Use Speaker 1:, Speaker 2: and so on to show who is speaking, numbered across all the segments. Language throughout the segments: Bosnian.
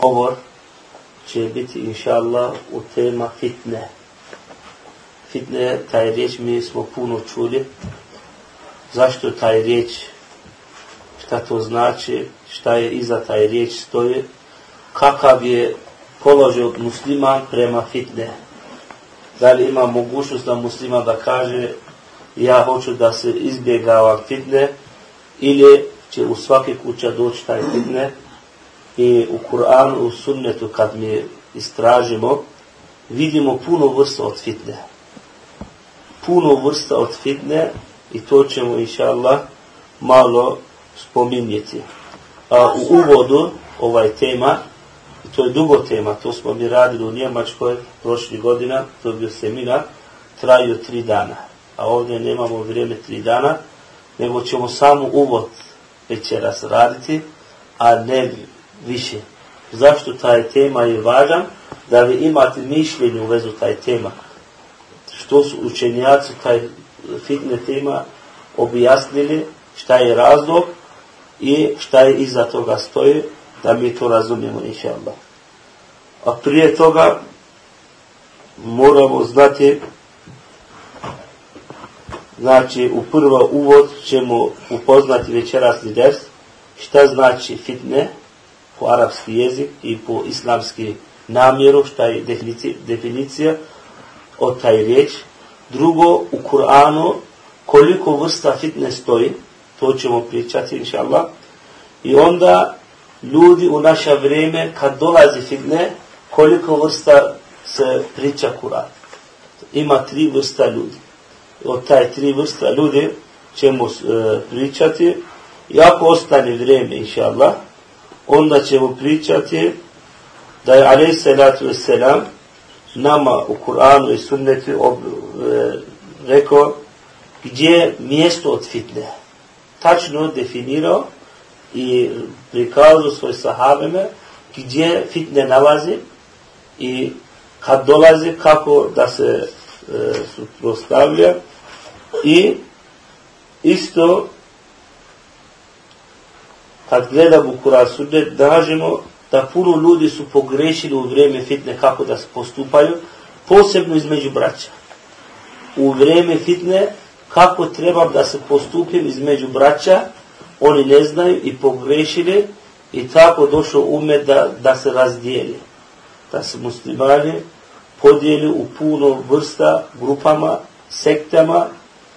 Speaker 1: govor će biti inša Allah u tema fitne. Fitne, taj riječ mi smo puno čuli. Zašto taj riječ, šta to znači, šta je iza taj riječ stoji, kakav je položaj musliman prema fitne. Da li ima mogućnost da musliman da kaže ja hoću da se izbjegavam fitne ili će u svake kuća doći taj fitne i u Kur'anu, u sunnetu kad mi istražimo, vidimo puno vrsta od fitne. Puno vrsta od fitne i to ćemo, inša Allah, malo spominjeti. A u uvodu ovaj tema, i to je dugo tema, to smo mi radili u Njemačkoj prošli godina, to je bio seminar, traju tri dana. A ovdje nemamo vrijeme tri dana, nego ćemo samo uvod večeras raditi, a ne više. Zašto taj tema je važan? Da vi imate mišljenje u vezu taj tema. Što su učenjaci taj fitne tema objasnili, šta je razlog i šta je iza toga stoji, da mi to razumijemo, inša Allah. A prije toga moramo znati znači u prvo uvod ćemo upoznati večerasni ders šta znači fitne po arapski jezik i po islamski namjeru, šta je definicija, definicija od taj riječ. Drugo, u Kur'anu koliko vrsta fitne stoji, to ćemo pričati, inša Allah. I onda ljudi u naše vrijeme, kad dolazi fitne, koliko vrsta se priča Kur'an. Ima tri vrsta ljudi. Od taj tri vrsta ljudi ćemo e, pričati. I ako ostane vrijeme, inša Allah, onda ćemo pričati da je alaih salatu wasalam nama u Kur'anu i sunnetu ob, e, rekao gdje je mjesto od fitne. Tačno definirao i prikazao svoj sahabeme gdje fitne nalazi i kad dolazi kako da se e, suprostavlja i isto kad gledamo Kur'an sunnet, nažemo da puno ljudi su pogrešili u vrijeme fitne kako da se postupaju, posebno između braća. U vrijeme fitne, kako treba da se postupim između braća, oni ne znaju i pogrešili i tako došlo ume da, da se razdijeli. Da se muslimani podijeli u puno vrsta, grupama, sektama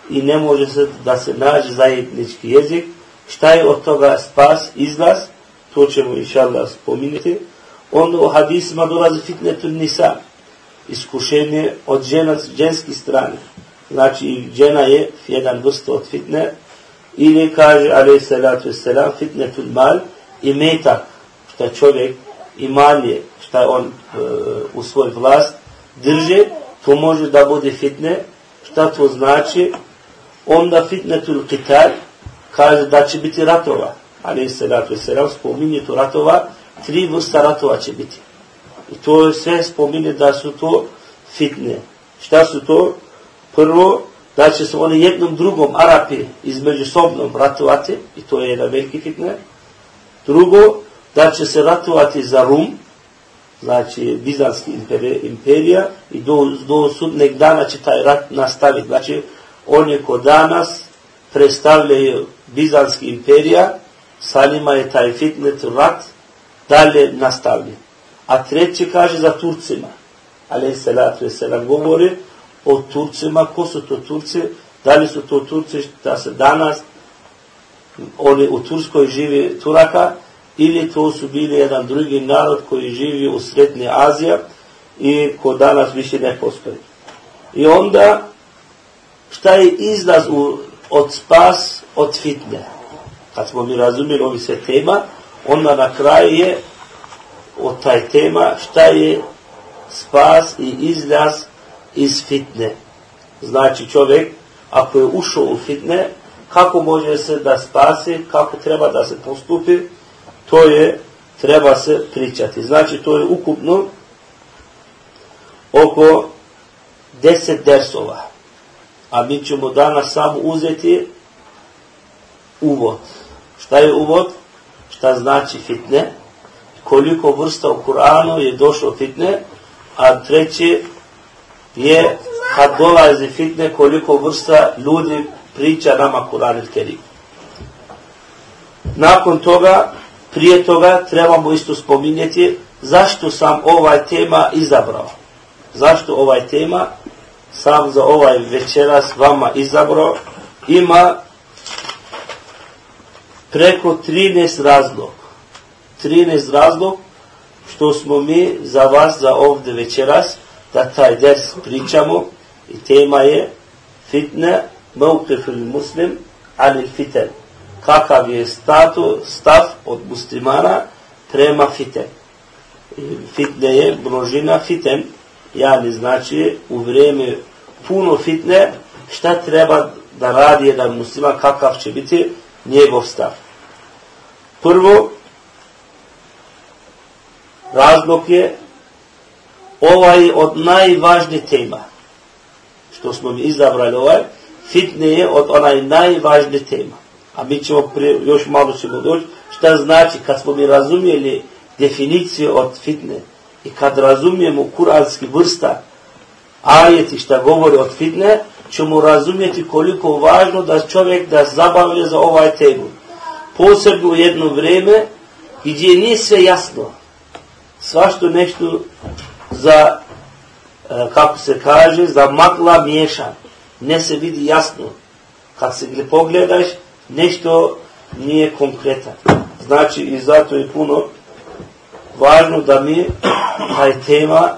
Speaker 1: i ne može se da se nađe zajednički jezik, šta je od toga spas, izlaz, to ćemo inša Allah spominjati. Onda u hadisima dolazi fitnetu nisa, iskušenje od žena, s ženski strane. Znači, žena je jedan vrsta od fitne, ili kaže, alaih salatu wasalam, fitnetul mal, i metak, šta čovjek imalje, šta on e, u svoj vlast drže, to može da bude fitne, šta to znači, onda fitnetul qital, kaže da će biti ratova. Ali se dakle se ram spominje to ratova, tri vrsta ratova će biti. I to sve spominje da su to fitne. Šta su to? Prvo, da će se oni jednom drugom Arapi između sobnom ratovati, i to je jedna veliki fitne. Drugo, da će se ratovati za Rum, znači Bizanski imperija, i do, do sudneg dana će taj rat nastaviti. Znači, oni kod danas predstavljaju Bizanski imperija, sa njima je taj fitnet rat dalje nastavljen. A treći kaže za Turcima, ali se se govori o Turcima, ko su to Turci, da li su to Turci da se danas oni u Turskoj živi Turaka, ili to su bili jedan drugi narod koji živi u Srednje Azija i ko danas više ne postoji. I onda, šta je izlaz u, od spas od fitne? Kad smo mi razumili ovi se tema, onda na kraju je od taj tema šta je spas i izlaz iz fitne. Znači čovjek, ako je ušao u fitne, kako može se da spasi, kako treba da se postupi, to je, treba se pričati. Znači to je ukupno oko deset dersova. A mi ćemo danas samo uzeti uvod. Šta je uvod? Šta znači fitne? Koliko vrsta u Kur'anu je došlo fitne? A treći je kad dolazi fitne koliko vrsta ljudi priča nama Kur'an il Kerim. Nakon toga, prije toga, trebamo isto spominjeti zašto sam ovaj tema izabrao. Zašto ovaj tema sam za ovaj večeras vama izabrao. Ima preko 13 razlog. 13 razlog što smo mi za vas za ovde večeras da taj ders pričamo i tema je fitne mevkifil muslim ali fiten. kakav je statu stav od muslimana prema fiten fitne je množina fiten yani znači u vrijeme puno fitne šta treba da radi jedan musliman kakav će biti njegov stav? Prvo razlog je ovaj od najvažnijih tema što smo mi izabrali ovaj fitne je od onaj najvažnijih tema. A mi ćemo prije, još malo ćemo doći šta znači kad smo mi razumijeli definiciju od fitne i kad razumijemo kuranski vrsta ajeti šta govori od fitne ćemo razumjeti koliko važno da čovjek da zabavlja za ovaj temu posebno u jedno vrijeme gdje nije sve jasno svašto nešto za, e, kako se kaže, za magla miješa. Ne se vidi jasno. Kad se gdje pogledaš, nešto nije konkretan. Znači, i zato je puno važno da mi taj tema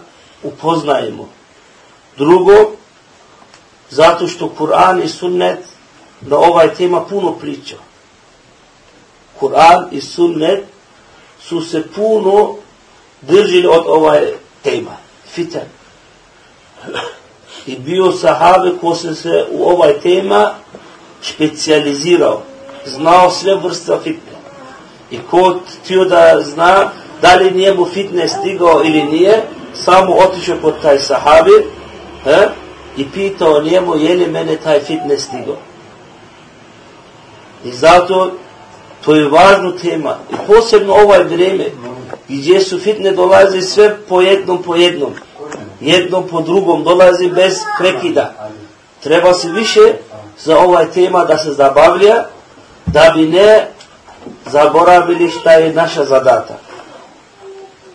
Speaker 1: upoznajemo. Drugo, zato što Kur'an i Sunnet na ovaj tema puno priča. Kur'an i Sunnet su se puno držili od ovaj tema, fitan. I bio sahabe ko se se u ovaj tema specializirao, znao sve vrste fitne. I ko tio da zna da li njemu fitne stigao ili nije, samo otišao kod taj sahabi he, i pitao njemu je li mene taj fitne stigao. I zato to je važna tema. I posebno ovaj vrijeme, gdje su fitne dolazi sve po jednom po jednom. Jednom po drugom dolazi bez prekida. Treba se više za ovaj tema da se zabavlja, da bi ne zaboravili šta je naša zadata.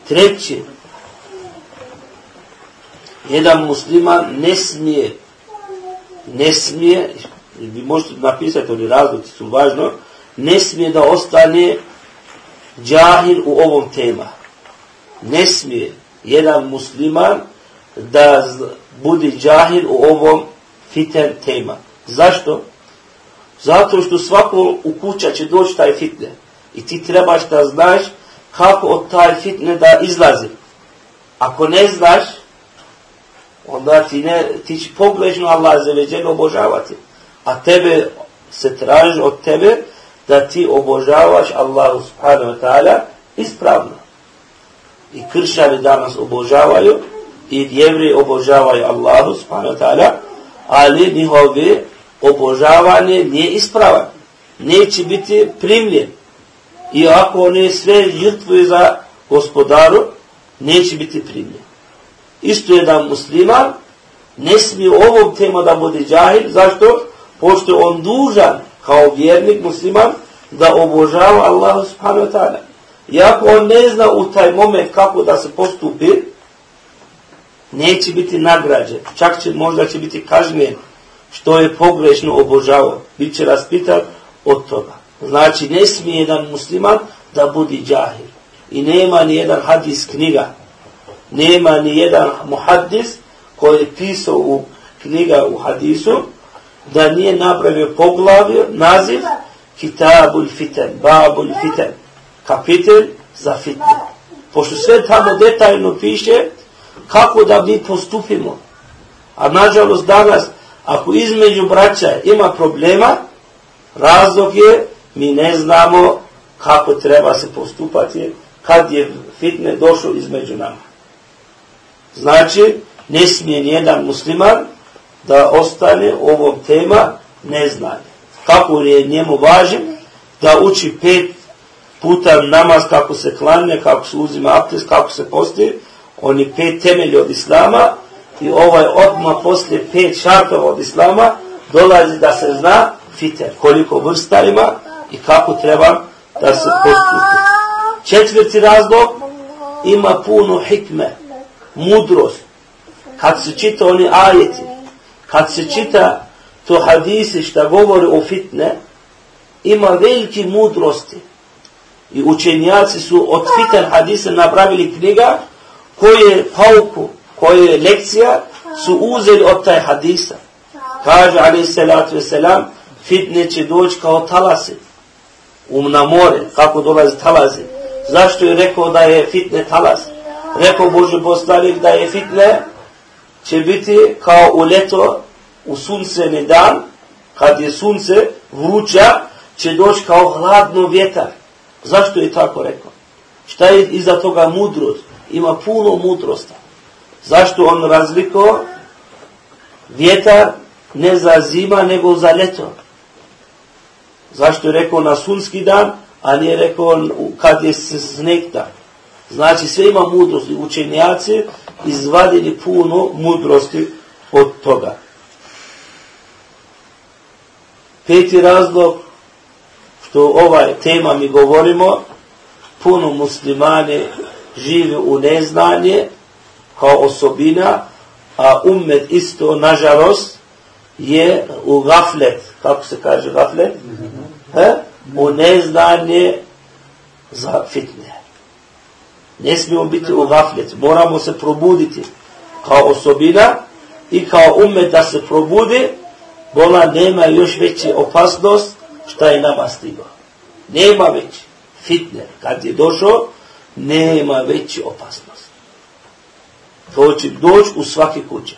Speaker 1: Treće, jedan musliman ne smije, ne smije, vi možete napisati, oni razlici su važno, ne smije da ostane džahil u ovom tema. Ne smije jedan musliman da bude džahil u ovom fiten tema. Zašto? Zato što svako u kuća će doći taj fitne. I ti trebaš da znaš kako od taj fitne da izlazi. Ako ne znaš, onda ti, ne, ti će pogležno Allah za obožavati. A tebe se traži od tebe da ti obožavaš Allahu subhanahu wa ta'ala ispravno. I kršćani danas obožavaju i jevri obožavaju Allahu subhanahu wa ta'ala, ali njihovi obožavanje nije ispravan. Neće biti primljen. I ako oni sve žrtvuju za gospodaru, neće biti primljen. Isto je da musliman ne smije ovom tema da bude džahil. Zašto? Pošto on dužan kao vjernik musliman da obožava Allahu subhanahu wa ta'ala. Iako on ne zna u taj moment kako da se postupi, neće biti nagrađen. Čak će, možda će biti kažnjen što je pogrešno obožavao. Biće raspitan od toga. Znači, ne smije jedan musliman da budi džahil. I nema ni jedan hadis knjiga. Nema ni jedan muhaddis koji je pisao u knjiga u hadisu da nije napravio poglavio, naziv Kitabul Fitan, Babul Fitan, kapitel za fitne. Pošto sve tamo detaljno piše kako da mi postupimo. A nažalost danas, ako između braća ima problema, razlog je mi ne znamo kako treba se postupati kad je fitne došlo između nama. Znači, ne smije nijedan musliman da ostane ovom tema neznanje. Kako je njemu važno da uči pet puta namaz kako se klanje, kako se uzima aptest, kako se posti, oni pet temelji od islama i ovaj odmah poslije pet šartova od islama dolazi da se zna fiter, koliko vrsta ima i kako treba da se postupi. Četvrti razlog ima puno hikme, mudrost. Kad se čita oni ajeti, kad se čita to hadisi što govori o fitne, ima veliki mudrosti. I učenjaci su od fitan hadisa napravili knjiga koje pauku, koje lekcija su uzeli od taj hadisa. Kaže, ali salatu wasalam, fitne će doći kao talasi um na more, kako dolazi talazi. Zašto je rekao da je fitne talaz? Rekao Boži poslanik da je fitne će biti kao u leto, u sunceni dan, kad je sunce vruća, će doći kao hladno vjetar. Zašto je tako rekao? Šta je iza toga mudrost? Ima puno mudrosta. Zašto on razlikao vjetar ne za zima, nego za leto? Zašto je rekao na sunski dan, a nije rekao kad je snekta. Znači sve ima mudrosti. Učenjaci izvadili puno mudrosti od toga. Peti razlog što ovaj tema mi govorimo, puno muslimane žive u neznanje kao osobina, a umet isto, nažalost, je u gaflet. Kako se kaže gaflet? Mhm. He? U neznanje za fitne. Ne smijemo biti u gaflet. Moramo se probuditi kao osobina i kao umet da se probudi, bola nema još veće opasnost šta je nama stigo. Nema već fitne. Kad je došao, nema veće opasnost. To će doći u svake kuće.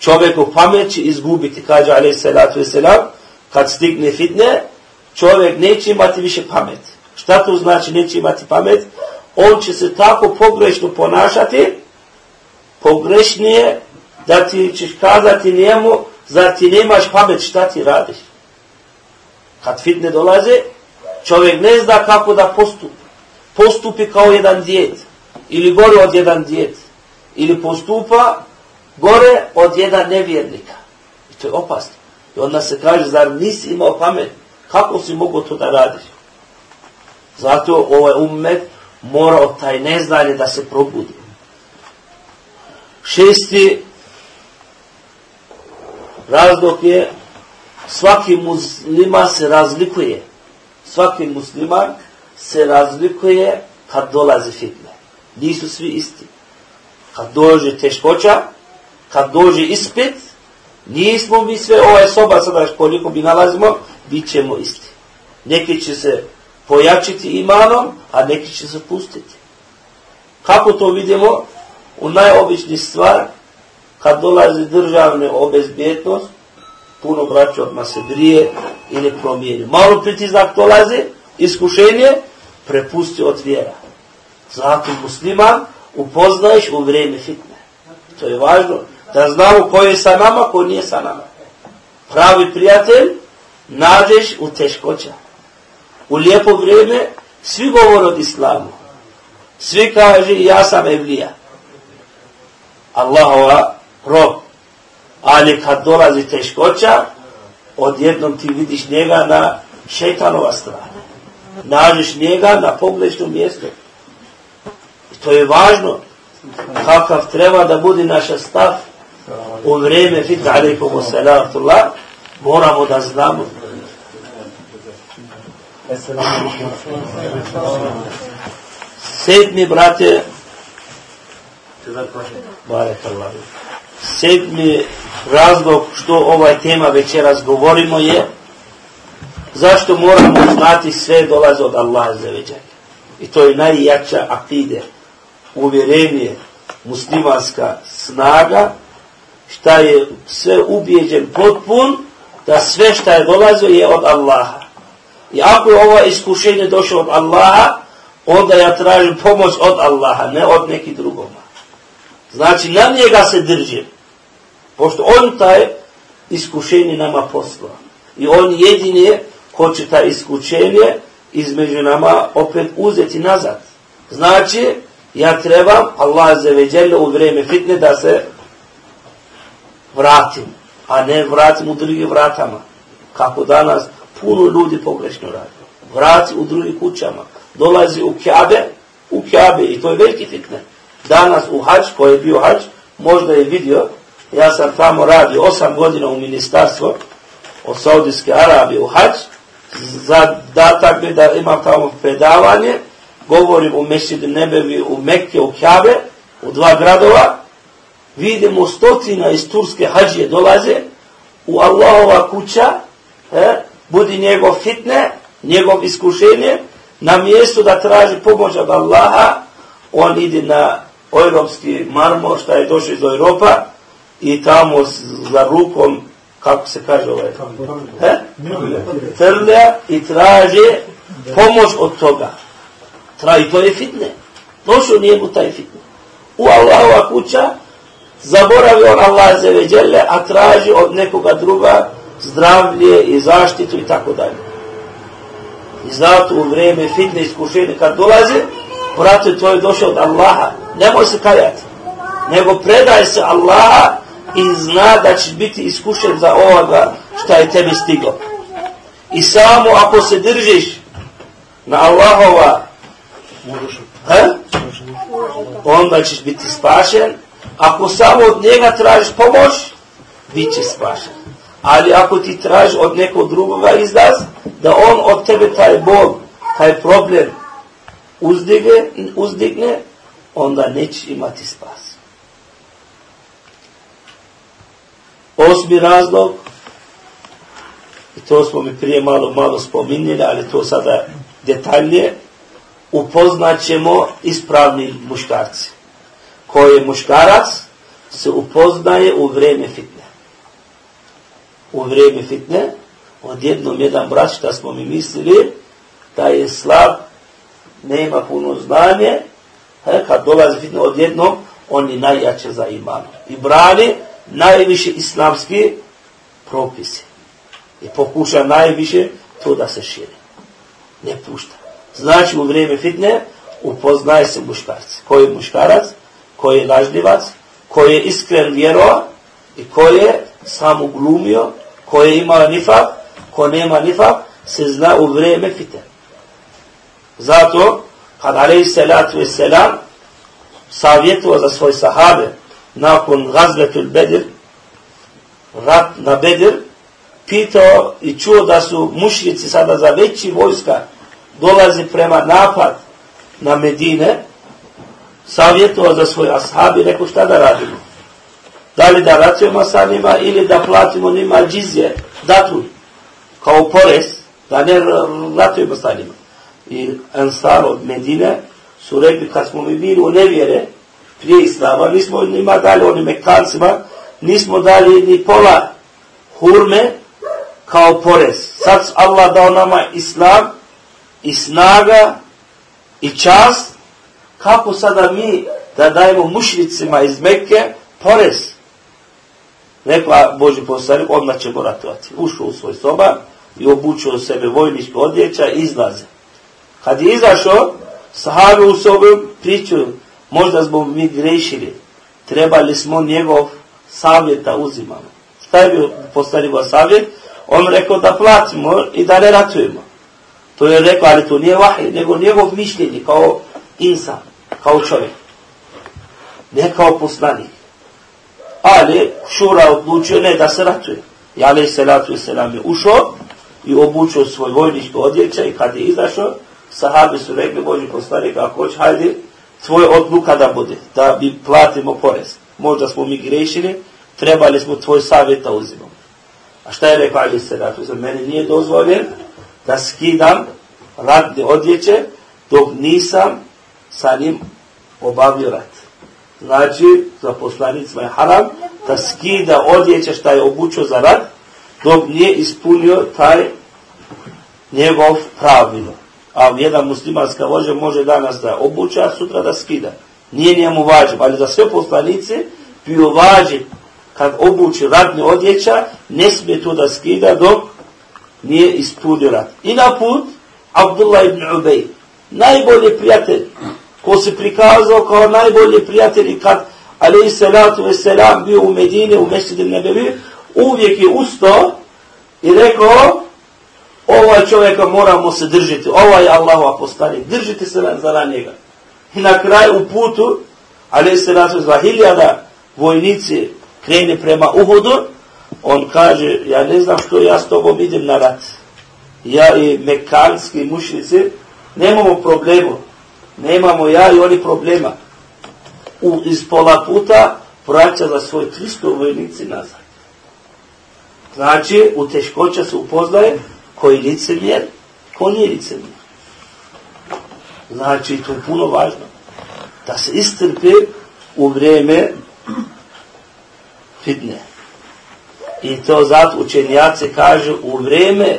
Speaker 1: Čovjek u pamet će izgubiti, kaže alaih salatu wasalam, kad stigne fitne, čovjek neće imati više pamet. Šta to znači neće imati pamet? On će se tako pogrešno ponašati, pogrešnije, da ti ćeš kazati njemu, zar ti nemaš pamet, šta ti radiš? Kad fitne dolaze, čovjek ne zna kako da postupi. Postupi kao jedan djed, ili gore od jedan djed, ili postupa gore od jedan nevjernika. I to je opasno. I onda se kaže, zar nisi imao pamet, kako si mogo to da radiš? Zato ovaj ummet mora od taj neznanje da se probudi. Šesti razlog je svaki muslima se razlikuje. Svaki musliman se razlikuje kad dolazi fitne. Nisu svi isti. Kad dođe teškoća, kad dođe ispit, nismo mi sve ovaj soba sada koliko bi nalazimo, bit ćemo isti. Neki će se pojačiti imanom, a neki će se pustiti. Kako to vidimo? U najobični stvar, kad dolazi državne obezbjetnost, puno braća odmah se drije ili promijeni. Malo pritiznak dolazi, iskušenje, prepusti od vjera. Zato musliman upoznaješ u vrijeme fitne. To je važno Da znamo ko je sa nama, ko nije sa nama. Pravi prijatelj, nađeš u teškoća. U lijepo vrijeme, svi govore od islamu. Svi kaže, ja sam evlija. Allahova rob. Ali kad dolazi teškoća, odjednom ti vidiš njega na šetanova strana. Nađeš njega na pogrešnom mjestu. I to je važno. Kakav treba da bude naša stav u vreme fitna alaikum wa salatullah, moramo da znamo. Sedmi, brate, sedmi razlog što ovaj tema večeras govorimo je zašto moramo znati sve dolaze od Allaha za veđanje. I to je najjača akide, uvjerenje, muslimanska snaga, šta je sve ubijeđen potpun, da sve što je dolazio je od Allaha. I ako je ovo iskušenje došlo od Allaha, onda ja tražim pomoć od Allaha, ne od neki drugoma. Znači, na njega se držim. Pošto on taj iskušenje nama poslao. I on jedini ko će taj iskušenje između nama opet uzeti nazad. Znači, ja trebam Allah za veđelje u vreme fitne da se vratim, a ne vratim u drugi vratama. Kako danas puno ljudi pogrešno radi. Vrati u drugi kućama. Dolazi u Kjabe, u Kjabe i to je veliki fitne. Danas u hađ, ko je bio hađ, možda je vidio, ja sam tamo radio osam godina u ministarstvo od Saudijske Arabije u hađ, za datak bi da imam tamo predavanje, govorim u Mesidu Nebevi, u Mekke, u Kjabe, u dva gradova, vidimo stotina iz Turske hađije dolaze u Allahova kuća, e, budi njegov fitne, njegov iskušenje, na mjestu da traži pomoć od Allaha, on ide na europski marmor, šta je došao iz Europa, i tamo za rukom, kako se kaže ovaj, he? trlja i traže pomoć od toga. Traži, to je fitne. Došao njemu taj fitne. U Allahova kuća, zaboravio on Allah za veđele, a traži od nekoga druga zdravlje i zaštitu i tako dalje. I zato u vreme fitne iskušenje kad dolaze, brate, to je došao od Allaha. Nemoj se kajati. Nego predaj se Allaha i zna da ćeš biti iskušen za ovoga šta je tebi stiglo. I samo ako se držiš na Allahova he? onda ćeš biti spašen Ako samo od njega tražiš pomoć, bit će spašen. Ali ako ti tražiš od nekog drugoga izlaz, da on od tebe taj Bog, taj problem uzdigne, uzdigne onda neće imati spas. Osmi razlog, i to smo mi prije malo, malo spominjeli, ali to sada detaljnije, upoznaćemo ispravni muškarci koje muškarac, se upoznaje u vreme fitne. U vreme fitne, odjednom jedan brat, šta smo mi mislili, da je slab, nema puno znanje, he, kad dolazi fitne, odjednom, on je najjače za imanom. I brani najviše islamski propisi. I pokuša najviše to da se širi. Ne pušta. Znači u vrijeme fitne upoznaje se muškarac. Koji je muškarac? Ko je lažljivac, ko je iskren vjerova i ko je samo glumio, ko je imao nifak, ko nema nifak, se zna u vreme fite. Zato, kad alaih salatu i selam savjetuo za svoj sahabe nakon gazvetul bedir, rat na bedir, pitao i čuo da su mušrici sada za veći vojska dolazi prema napad na Medine, savjetovao za svoje ashabi, rekao šta da radimo. Da li da ratujemo sa njima ili da platimo njima džizje, datu, kao porez, da ne ratujemo sa njima. I Ansar od Medine su rekli kad smo mi bili u nevjere, prije Islama, nismo njima dali onim mekancima, nismo dali ni pola hurme kao porez. Sad Allah dao nama Islam i snaga i čast kako sada mi da dajemo mušnicima iz Mekke porez. Rekla Boži poslanik, odmah ćemo ratovati. Ušao u svoj soba i obučio sebe vojničko odjeća i izlaze. Kad je izašao, sahabi u sobu pričaju, možda smo mi grešili, trebali smo njegov savjeta uzimamo. Šta je bio poslanikov savjet? On rekao da platimo i da ne ratujemo. To je rekao, ali to nije vahij, nego njegov mišljenje kao insan, kao čovjek. Ne kao poslanik. Ali Šura odlučio ne da se ratuje. I ali se ratuje se nam je ušao i obučio svoj vojnički odjeća i kad je izašao, sahabi su rekli, Boži poslanik, ako hoće, hajde, tvoja odluka da bude, da bi platimo porez. Možda smo mi grešili, trebali smo tvoj savjet da uzimamo. A šta je rekao Ali se ratu? Za mene nije dozvoljen da skidam radne odjeće dok nisam sa njim obavio rat. Znači, za poslanicima je haram da skida odjeće šta je obučio za rat dok nije ispunio taj njegov pravilo. A jedan muslimanska vođa može danas da obuča, a sutra da skida. Nije njemu vađen, ali za sve poslanice bio vađen kad obuči radne odjeća, ne smije to da skida dok nije ispunio rat. I na put, Abdullah ibn Ubej, najbolji prijatelj, ko se prikazao kao najbolji prijatelj i kad alaih salatu veselam bio u Medine, u Mesjid nebevi, uvijek je ustao i rekao, ovaj čovjeka moramo se držiti, ovaj je Allahu apostani, držite se za njega. I na kraju u putu, alaih salatu veselam, hiljada vojnici krene prema Uhudu, on kaže, ja ne znam što ja s tobom idem na rat. Ja i mekanski mušnici nemamo problemu. Nemamo ja i oni problema. U, iz pola puta vraća za svoj 300 vojnici nazad. Znači, u teškoća se upoznaje koji licemjer, ko nije licemjer. Znači, to je puno važno. Da se istrpe u vreme fitne. I to zato učenjaci kažu u vreme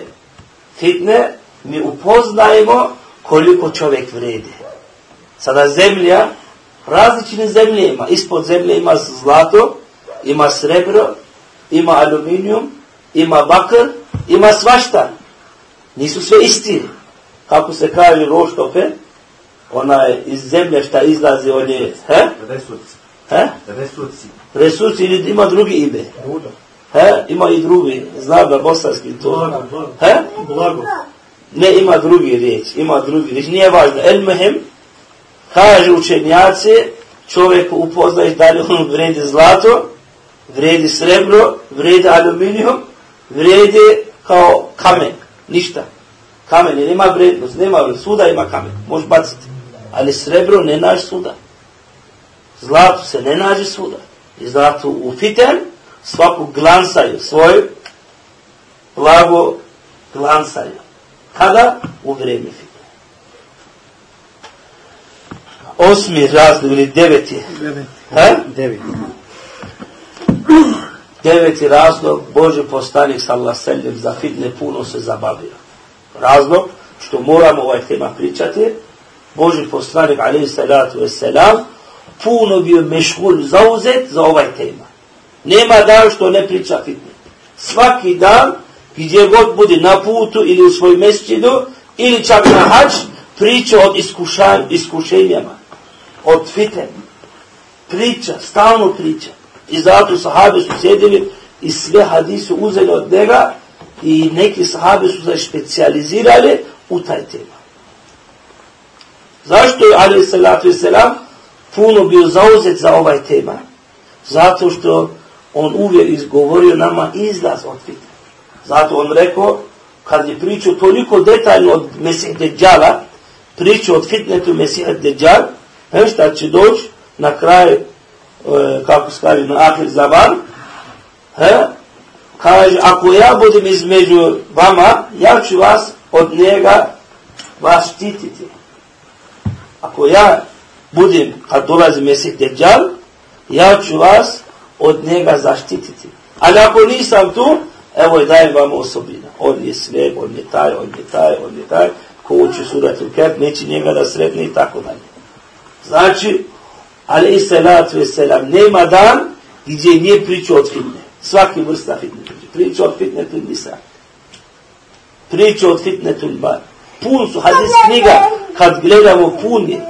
Speaker 1: fitne mi upoznajemo koliko čovjek vredi. Sada zemlja, različne zemlje ima. Ispod zemlje ima zlato, ima srebro, ima aluminijum, ima bakr, ima svašta. Nisu sve istine. Kako se kaže roštope, ona je iz zemlje šta izlazi, on je, he?
Speaker 2: Resursi.
Speaker 1: He?
Speaker 2: Resursi
Speaker 1: ili ima drugi ime? He? Ima i drugi, znam da bosanski to.
Speaker 2: Blago, blago.
Speaker 1: He?
Speaker 2: Blago.
Speaker 1: Ne, ima drugi riječ, ima drugi riječ, nije važno. El mehem, kaže učenjaci, čovjek upoznaje da li on vredi zlato, vredi srebro, vredi aluminijum, vredi kao kamen, ništa. Kamen je, nema vrednost, nema vrednost, suda ima kamen, možeš baciti. Ali srebro ne naš suda. Zlato se ne nađe suda. I zlato u fiten, svaku glansaju, svoj blago glansaju. Kada? U vreme fiten. Osmi razlog ili deveti.
Speaker 3: Deveti.
Speaker 1: He?
Speaker 3: Deveti.
Speaker 1: Deveti razlog, Boži postanik sallallahu sallam za fitne puno se zabavio. Razlog, što moramo ovaj tema pričati, Boži postanik alaihi salatu wasalam, puno bio mešhul zauzet za ovaj tema. Nema dan što ne priča fitne. Svaki dan, gdje god bude na putu ili u svoj mesčidu, ili čak na hač, priča od iskušan, iskušenjama, od fitne. Priča, stalno priča. I zato sahabe su sjedili i sve hadise uzeli od njega i neki sahabe su se specializirali u taj tema. Zašto je Ali salatu selam puno bio zauzet za ovaj tema? Zato što on uvijek izgovorio nama izlaz od fitne. Zato on rekao, kad je pričao toliko detaljno od Mesih Dejjala, pričao od fitnetu Mesih Dejjal, he, šta će doći na kraj, e, kako se kaže, na ahir zaman, he, kaže, ako ja budem između vama, ja ću vas od njega vas štititi. Ako ja budem, kad dolazi Mesih Dejjal, ja ću vas od njega zaštititi. Ali ako nisam tu, evo je dajem vam osobina. On je sve, on je taj, on je taj, on je taj, ko uči surat u kert, neće njega da sretne i tako dalje. Znači, ali i salatu i selam, nema dan gdje nije pričao od fitne. Svaki vrsta fitne. Priča od fitne tu nisa. Priča od fitne tu bar. Pun su hadis knjiga, kad gledamo pun je.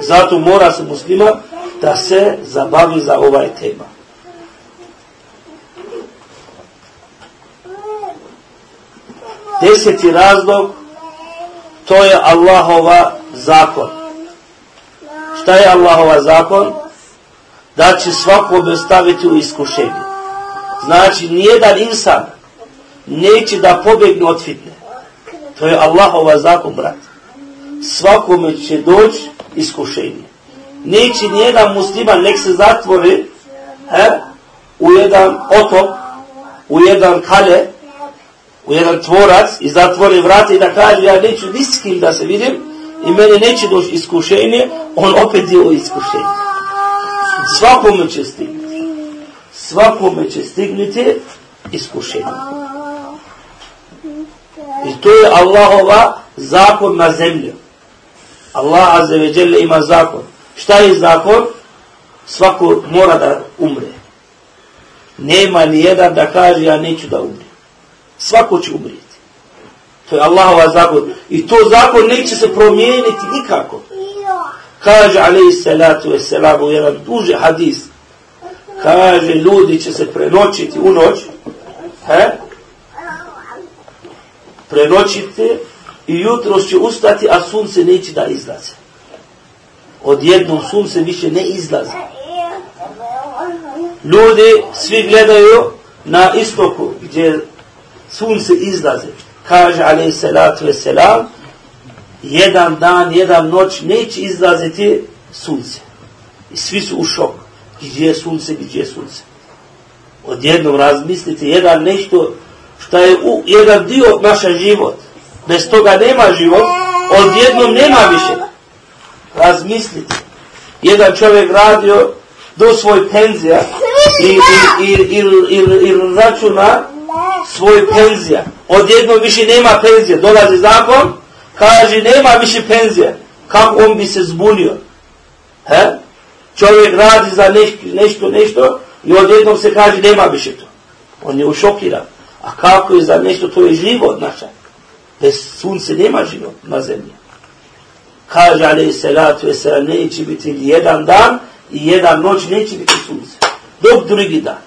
Speaker 1: Zato mora se muslima da se zabavi za ovaj tema. Deseti razlog, to je Allahova zakon. Šta je Allahova zakon? Da će svakome staviti u iskušenje. Znači, nijedan insan neće da pobjegne od fitne. To je Allahova zakon, brat. Svakome će doći iskušenje. Neće nijedan musliman nek se zatvori he, u jedan otok, u jedan kale, u jedan tvorac i zatvori vrata i da kaže ja neću niskim da se vidim i mene neće doći iskušenje, on opet je u iskušenju. Svakome će stignuti. Svakome će stignuti iskušenje. I to je Allahova zakon na zemlju. Allah azeveđele ve ima zakon. Šta je zakon? Svako mora da umre. Nema ni jedan da kaže ja neću da umre. Svako će umrijeti. To je Allahova zakon. I to zakon neće se promijeniti nikako. Kaže alaihi salatu ve selamu jedan duži hadis. Kaže ljudi će se prenoćiti u noć. He? Prenoćite i jutro će ustati, a sunce neće da izlaze. Odjednom sunce više ne izlaze. Ljudi svi gledaju na istoku gdje sunce izlaze. Kaže alaih salatu wasalam, jedan dan, jedan noć neće izlaziti sunce. I svi su u šok. Gdje je sunce, gdje je sunce. Odjednom razmislite, jedan nešto što je u, jedan dio naša život. Bez toga nema život, odjednom nema više. Razmislite. Jedan čovjek radio do svoj penzija i, i, i, i, i, i, i računa svoj penzija. Odjednom više nema penzije. Dolazi zakon, kaže nema više penzije. Kako on bi se zbunio? He? Čovjek radi za nešto, nešto, nešto i odjednom se kaže nema više to. On je ušokiran. A kako je za nešto, to je život naša. Bez sunce nema život na zemlji. Kaže, ali se ratu, se neće biti jedan dan i jedan noć neće biti sunce. Dok drugi dan.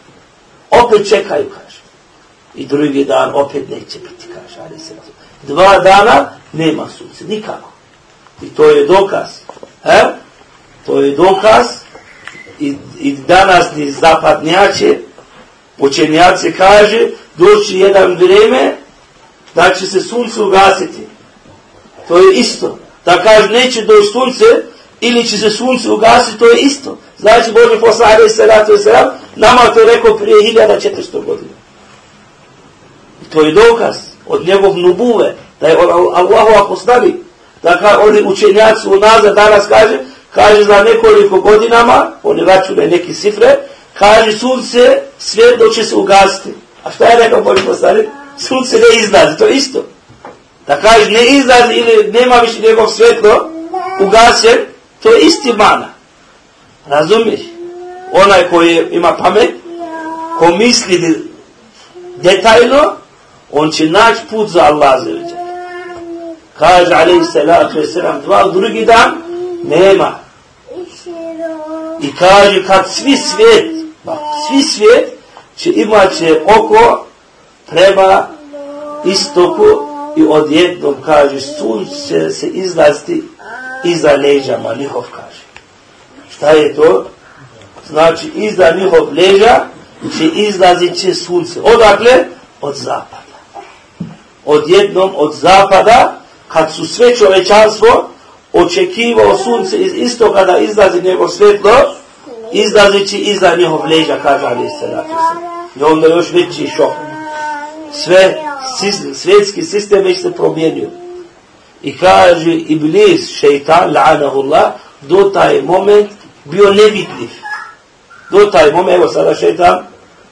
Speaker 1: Opet čekaju, kaže. I drugi dan opet neće biti, kaže, ali se razum. Dva dana nema sunce, nikako. I to je dokaz. He? To je dokaz i, i danas ni zapadnjače, učenjaci kaže, doći jedan vreme da će se sunce ugasiti. To je isto. Da kaže neće doći sunce ili će se sunce ugasiti, to je isto. Znači Boži posla, ali se ratu se ratu, nama to rekao prije 1400 godina. To je dokaz od njegov nubuve, da je on Allahova poslani, da ka, oni učenjaci u nazad danas kaže, kaže za nekoliko godinama, oni račune neki cifre, kaže sunce svjetlo će se ugasiti. A šta je rekao Boži poslani? sunce ne izlazi, to je isto. Da kaže ne izlazi ili nema više njegov svjetlo, ugasen, to je isti mana. Razumiješ? Onaj koji ima pamet, ko misli detaljno, on će naći put za Allah za već. Kaže, alaih salatu wasalam, dva drugi dan, nema. I kaže, kad svi svijet, svi svijet, će imat će oko prema istoku i odjednom kaže sunce se izlasti iza leđama njihov kaže. Šta je to? Znači iza njihov leđa će izlazit će sunce. Odakle? Od zapada. Odjednom od zapada kad su sve čovečanstvo očekivao sunce iz istoka da izlazi njegov svetlo izlazići iza njihov leđa kaže ali se I onda još veći šok sve svjetski sistem već se promijenio. I kaže Iblis, šeitan, la'anahullah, do taj moment bio nevidljiv. Do taj moment, evo sada šeitan,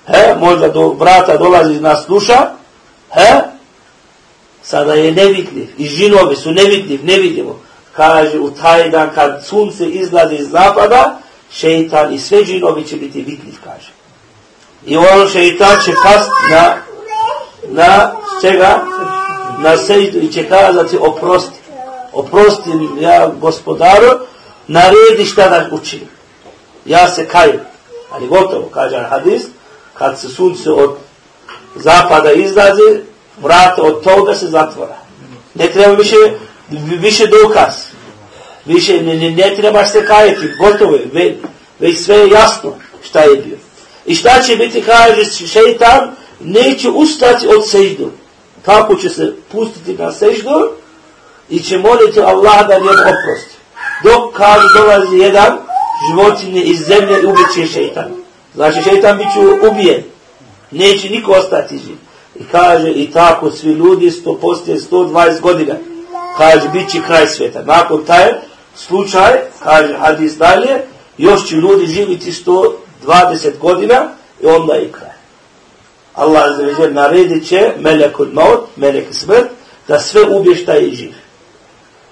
Speaker 1: he, možda do brata dolazi nas sluša, he, sada je nevidljiv. I žinovi su nevidljiv, nevidljivo. Kaže u taj dan kad sunce izlazi iz zapada, šeitan i sve žinovi će biti vidljiv, kaže. I on šeitan će past na, na čega? Na sejdu i će kazati oprosti. Oprosti ja gospodaru, naredi šta da učim. Ja se kajem. Ali gotovo, kaže hadis, kad se sunce od zapada izlazi, vrata od toga se zatvora. Ne treba više, više dokaz. Više ne, ne, ne treba se kajati, gotovo je, Ve, već sve je jasno šta je bio. I šta će biti, kaže šeitan, neće ustati od seždu. Kako će se pustiti na seždu i će moliti Allah da njemu oprosti. Dok, kaže, dolazi jedan životinje iz zemlje i ubiće šeitan. Znači, šeitan bit će ubijen. Neće niko ostati živ. I kaže, i tako svi ljudi, sto postoje 120 godina. Kaže, bit će kraj svijeta. Nakon taj slučaj, kaže hadis dalje, još će ljudi živiti 120 godina i onda i kraj. Allah za naredit će melekul maut, melek smrt, da sve ubije šta je živ.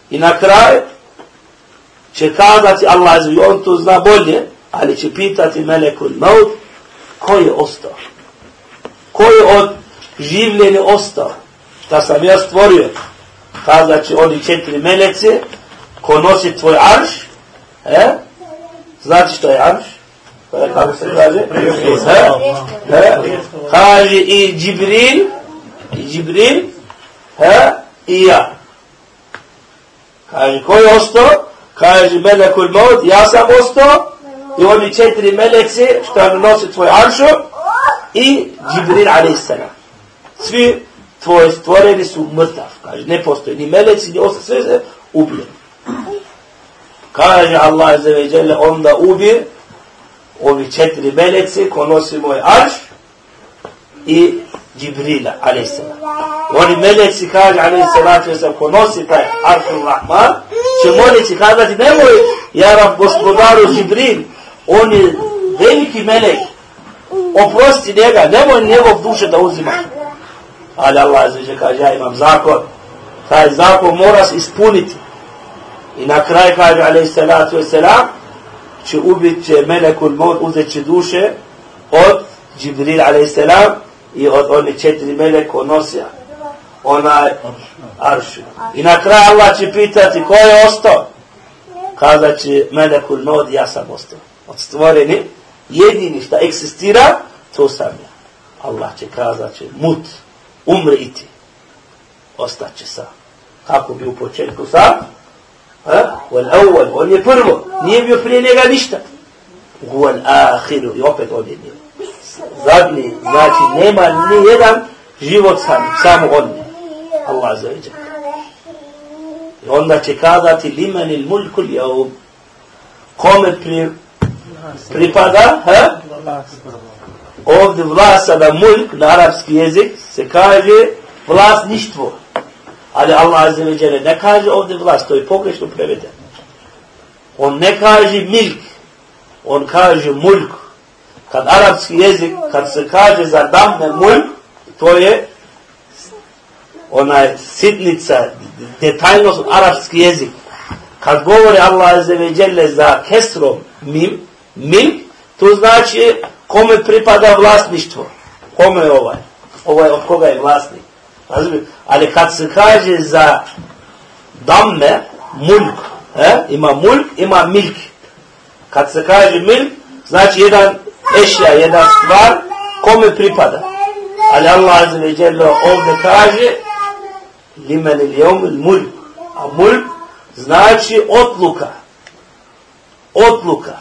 Speaker 1: I na kraj će kazati Allah za on to zna bolje, ali će pitati melekul maut, ko je ostao? Ko je od življenja ostao? Šta sam ja stvorio? Kazat će oni četiri melece, ko nosi tvoj arš, e? Znači što je arš? E, kako se kaže? E? E? Kaže i Džibril, i Džibril, e? i ja. Kaže, ko je ostao? Kaže, melekul maut, ja sam ostao, i oni četiri melece, što nosi tvoj aršo, i Džibril a.s. Svi tvoje stvoreni su mrtav. Kaže, ne postoji ni meleci, ni ostao, sve se ubije. Kaže Allah za veđele, onda ubije ovi četiri meleci ko nosi moj arš i Džibrila, alaihissalam. Oni meleci, kaže, a.s. ko nosi taj aršul rahman, će moliti kazati, nemoj, ja vam gospodaru Džibril, on je veliki melek, oprosti njega, nemoj njegov duše da uzima. Ali Allah zviđe kaže, ja imam zakon, taj zakon mora se ispuniti. I na kraj kaže, alaih salatu wasalam, će ubit će melekul mod, uzet će duše od Džibril alaih salam i od oni četiri melek odnosija onaj aršu. I na kraj Allah će pitati ko je ostao? Kazat će melekul mod, ja sam ostao. Od stvoreni, jedini šta eksistira, to sam ja. Allah će kazat će, mut, umri i ti. Ostaće sam. Kako bi u početku sam? Ha? Wal awwal, on je prvo. Nije bio prije njega ništa. Wal ahiru, i opet on je bio. Zadnji, znači nema ni jedan život sam, samo on je. Allah za veđa. I onda će kazati limanil mulkul jaub. Kome pri, pripada? Ha? Ovdje vlast sada mulk na arapski jezik se kaže vlasništvo. Ali Allah azze ve ne kaže ovdje vlast, to je pogrešno prevedeno. On ne kaže milk, on kaže mulk. Kad arapski jezik, kad se kaže za damne mulk, to je onaj sitnica, detaljnost arapski jezik. Kad govori Allah azze ve za kesrom mim, milk, to znači kome pripada vlasništvo? Kome je ovaj? Ovaj od koga je vlasnik? Razumije? Ali kad se kaže za damme, mulk, eh? ima mulk, ima milk. Kad se kaže milk, znači jedan ešja, jedna stvar, kome pripada? Ali Allah azze ve jalla ovdje kaže limen il jom mulk. A mulk znači otluka. Otluka.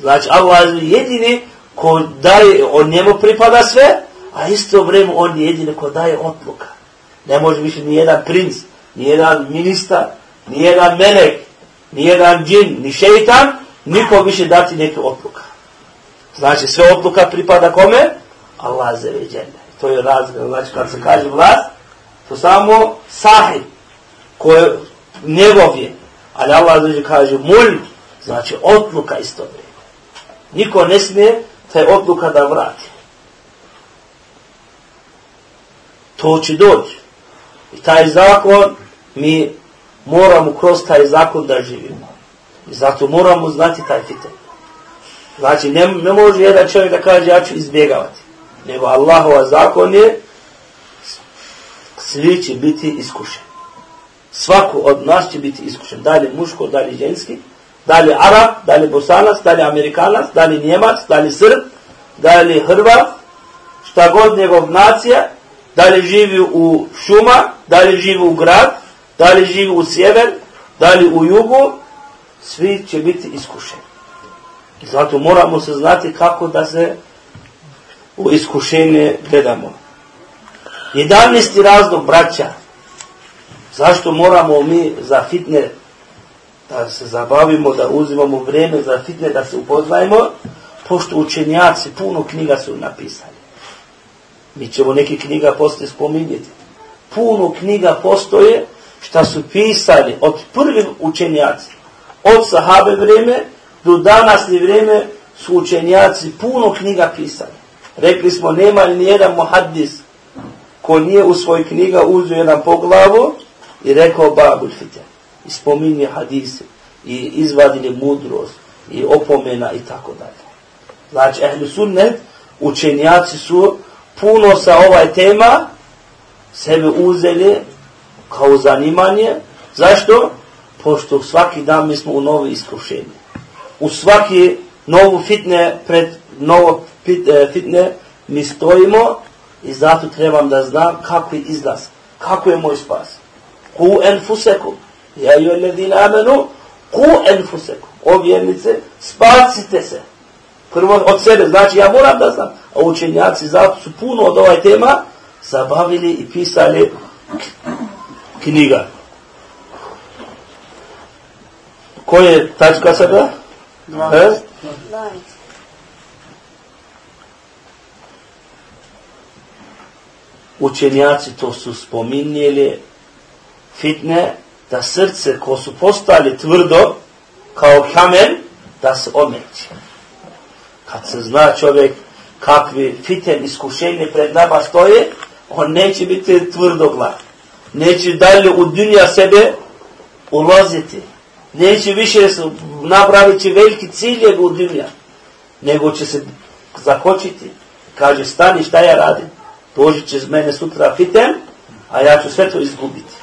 Speaker 1: Znači Allah je jedini ko daje, on njemu pripada sve, a isto vreme on je jedini ko daje odluka. Ne može više ni jedan princ, ni jedan ministar, ni jedan melek, ni jedan džin, ni šeitan, niko više dati neke odluka. Znači sve odluka pripada kome? Allah za veđene. To je razgled, znači kad se kaže vlast, to samo sahib, koje njegov je. Ali Allah za kaže mulj, znači odluka isto vreme. Niko ne smije taj odluka da vrati. To će doći. I taj zakon, mi moramo kroz taj zakon da živimo. I zato moramo znati taj fitan. Znači, ne, ne može jedan čovjek da kaže ja ću izbjegavati. Nego Allahova zakon je svi će biti iskušeni. Svako od nas će biti iskušen. Da li muško, da li ženski, da li Arab, da li Bosanac, da li Amerikanac, da li Njemac, da li Srb, da li Hrvat, šta god njegov nacija, da li živi u šuma, da li živi u grad, da li živi u sjever, da li u jugu, svi će biti iskušeni. I zato moramo se znati kako da se u iskušenje gledamo. 11. razlog braća, zašto moramo mi za fitne da se zabavimo, da uzimamo vrijeme za fitne, da se upoznajemo, pošto učenjaci puno knjiga su napisali. Mi ćemo neke knjiga poslije spominjeti. Puno knjiga postoje šta su pisali od prvih učenjaci, od sahabe vrijeme do danasni vrijeme su učenjaci puno knjiga pisali. Rekli smo, nema ni jedan muhaddis ko nije u svoj knjiga uzio jedan poglavu i rekao babul fitne. I spominje hadise i izvadili mudrost i opomena i tako dalje. Znači, ehli sunnet, učenjaci su puno sa ovaj tema sebe uzeli kao zanimanje. Zašto? Pošto svaki dan mi smo u novi iskušenje. U svaki novu fitne, pred novo e, fitne, mi stojimo i zato trebam da znam kako je izlaz, kako je moj spas. Ku enfusekum, ja ju ledina amenu, ku enfusekum, o vjernice, spasite se. Prvo od sebe, znači ja moram da znam. A učenjaci zato su puno od ovaj tema zabavili i pisali knjiga. Koje je tačka sada? 12. Učenjaci to su spominjeli fitne da srce ko su postali tvrdo kao kamen da se omeće. Kad se zna čovjek kakvi fiten iskušenje pred nama stoje, on neće biti tvrdo glav. Neće dalje u dunja sebe ulaziti. Neće više napraviti veliki cilje u dunja. Nego će se zakočiti. Kaže, stani šta ja radim. Dođi će z mene sutra fiten, a ja ću sve to izgubiti.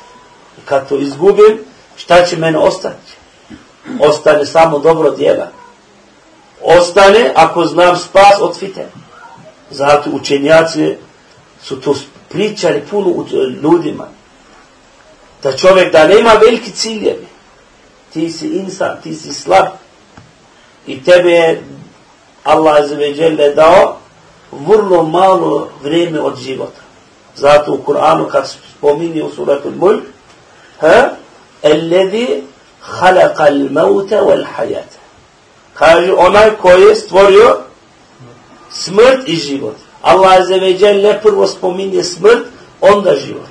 Speaker 1: Kad to izgubim, šta će mene ostati? Ostane samo dobro djela. Ostane ako znam spas od fiten. Zato učenjaci su to pričali puno ljudima. Da čovjek da nema veliki ciljevi. Ti si insan, ti si slab. I tebe je Allah zaveđele dao vrlo malo vrijeme od života. Zato u Kur'anu kad spominje u suratu Mulk, ha? Alladhi khalaqa al-mauta wal-hayata. Kaže onaj koji je stvorio smrt i život. Allah Azze ve Celle prvo spominje smrt, onda život.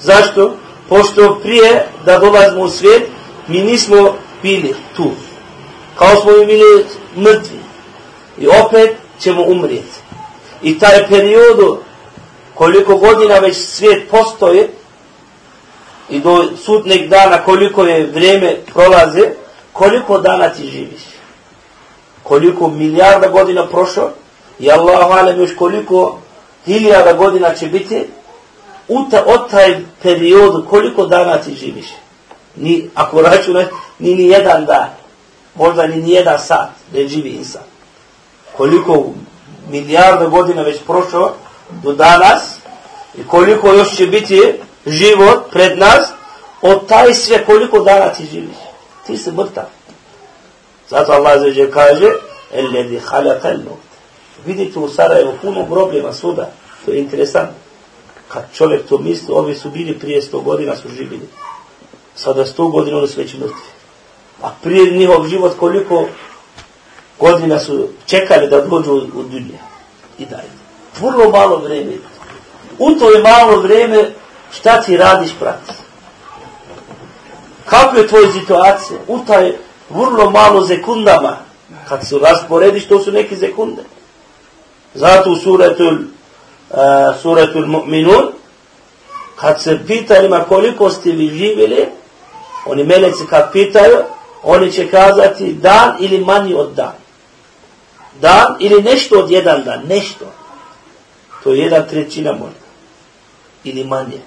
Speaker 1: Zašto? Pošto prije da dolazimo u svijet, mi nismo bili tu. Kao smo mi bili mrtvi. I opet ćemo umrijeti. I taj periodu, koliko godina već svijet postoje, i do sudneg dana koliko je vrijeme prolaze, koliko dana ti živiš? Koliko milijarda godina prošlo? I Allahu alem još koliko hiljada godina će biti, uta, od taj period koliko dana ti živiš? Ni, ako računaš, ni ni jedan dan, možda ni ni jedan sat da živi insan. Koliko milijarda godina već prošlo do danas i koliko još će biti život pred nas, od taj sve koliko dana ti živiš. Ti si mrtav. Zato Allah zađe kaže, Eledi halaka il-maut. Vidite u Sarajevo puno grobljeva suda. To je interesantno. Kad čovjek to misli, ovi su bili prije sto godina su živili. Sada sto godina oni su već mrtvi. A prije njihov život koliko godina su čekali da dođu u dunje. I dalje. Vrlo malo vreme. U to je malo vreme šta ti radiš prati. Kako je tvoja situacija? U taj vrlo malo sekundama kad se rasporediš, to su neke sekunde. Zato u suratul, uh, suratul mu'minun, kad se pita ima koliko ste vi živjeli, oni meleci kad pitaju, oni će kazati dan ili manji od dan. dan ili nešto od jedan dan, nešto. To je jedan trećina možda. Ili manje.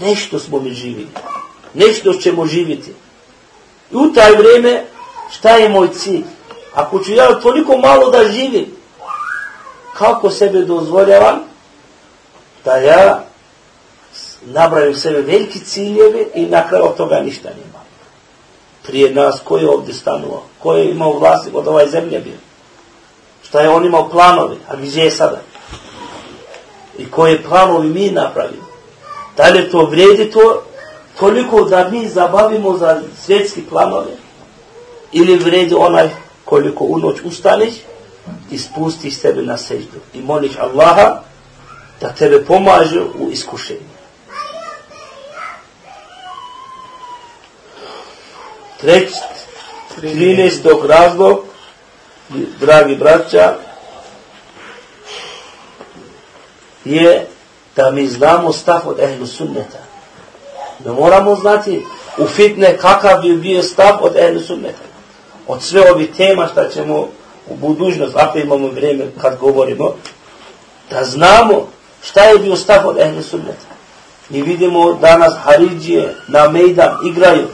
Speaker 1: Nešto smo mi živili. Nešto ćemo živiti. I u taj vrijeme, šta je moj cilj? Ako ću ja toliko malo da živim, kako sebe dozvoljavam da ja nabraju sebe veliki ciljeve i na kraju od toga ništa nema. Prije nas, ko je ovdje stanuo? Ko je imao vlasnik od ovaj zemlje bio? Šta je on imao planovi? A gdje je sada? I koje planovi mi napravili? Da li to vredi to toliko da mi zabavimo za svjetski planove? Ili vredi onaj koliko u noć ustaneš i spustiš sebe na seždu i moliš Allaha da tebe pomaže u iskušenju. Treć, 13. razlog, dragi braća, je da mi znamo stav od ehlu sunneta. Da moramo znati u fitne kakav bi bio stav od ehlu sunneta. Od sve ovih tema što ćemo u budućnost, ako imamo vrijeme kad govorimo, da znamo šta je bio stav od ehlu sunneta. Mi vidimo danas Haridžije na Mejdan igraju.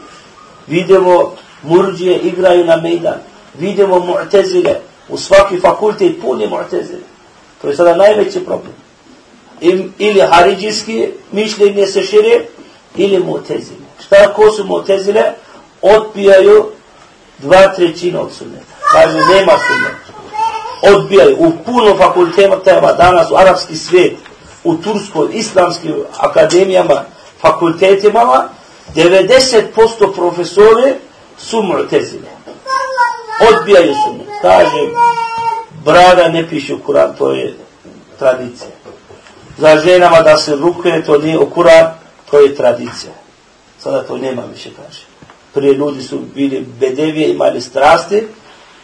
Speaker 1: Vidimo Murđije igraju na Mejdan. Vidimo Mu'tezile. U svaki fakultet puni Mu'tezile. To je sada najveći problem ili haridžijski mišljenje se širi, ili mutezile. Šta ko su mutezile? Odbijaju dva trećina od sunneta. Kaže, nema sunneta. Odbijaju. U puno fakultetama danas, u arapski svijet, u turskoj, islamskim akademijama, fakultetima, 90% profesore su mutezile. Odbijaju sunnet. Kaže, brada ne piše u Kur'an, to je tradicija za ženama da se rukuje, to nije okuran, to je tradicija. Sada to nema više, kaže. Prije ljudi su bili bedevije, imali strasti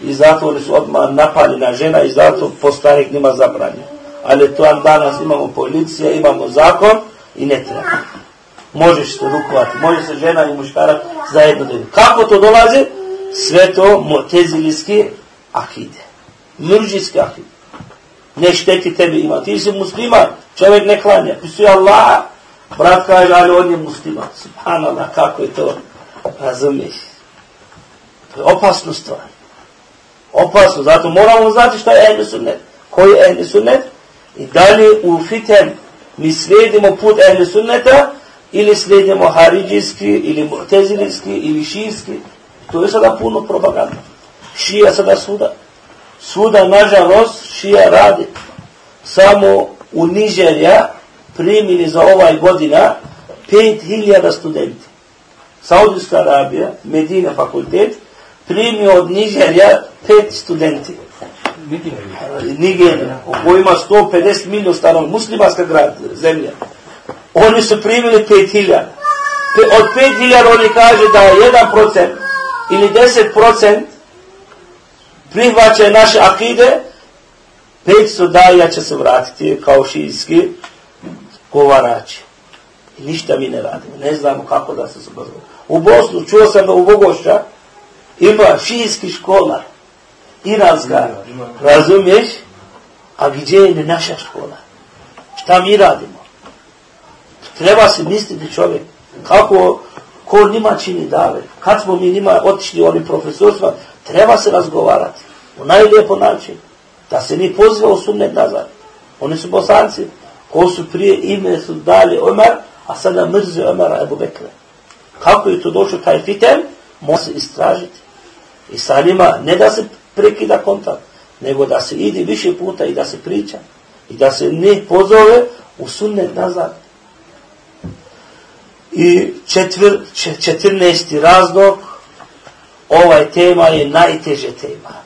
Speaker 1: i zato oni su odmah napali na žena i zato po njima nima zabranio. Ali to danas imamo policija, imamo zakon i ne treba. Možeš se rukovati, može se žena i muškara zajedno da Kako to dolazi? Sve to motezilijski akide. Murđijski akide. Ne šteti tebi ima. Ti si musliman, čovjek ne klanja, pisuje Allah, brat kaže, ali on je musliman, subhanallah, kako je to, razumiješ. To je opasno stvar. Opasno, zato moramo znati šta je ehli sunnet. Koji je ehli sunnet? I dalje u fitem mi slijedimo put ehli sunneta, ili slijedimo haridžijski, ili mu'tezilijski, ili šijski. To je sada puno propaganda. Šija sada suda. Suda, nažalost, šija radi. Samo u Nižerija primili za ovaj godina 5000 studenti. Saudijska Arabija, Medina fakultet, primio od Nižerija 5 studenti. Nigerija, u kojima 150 milijuna stanog muslimanska grad, zemlja. Oni su primili 5000. Od 5000 oni kaže da je 1% ili 10% prihvaćaju naše akide, 500 daja će se vratiti kao šijski govarači. I ništa mi ne radimo. Ne znamo kako da se zbogamo. U Bosnu, čuo sam da u Bogošća ima šijski škola. Iranska. Razumiješ? A gdje je naša škola? Šta mi radimo? Treba se misliti čovjek. Kako ko nima čini dave. Kad smo mi nima otišli onim profesorstvima, treba se razgovarati. U najlijepo način da se ni poziva u sunnet nazad. Oni su bosanci, ko su prije ime su dali Omar, a sada mrze Omara Ebu Bekre. Kako je to došlo taj fitem, može se istražiti. I sa njima ne da se prekida kontakt, nego da se ide više puta i da se priča. I da se ne pozove u sunnet nazad. I četvr, četrnesti razlog, ovaj tema je najteže tema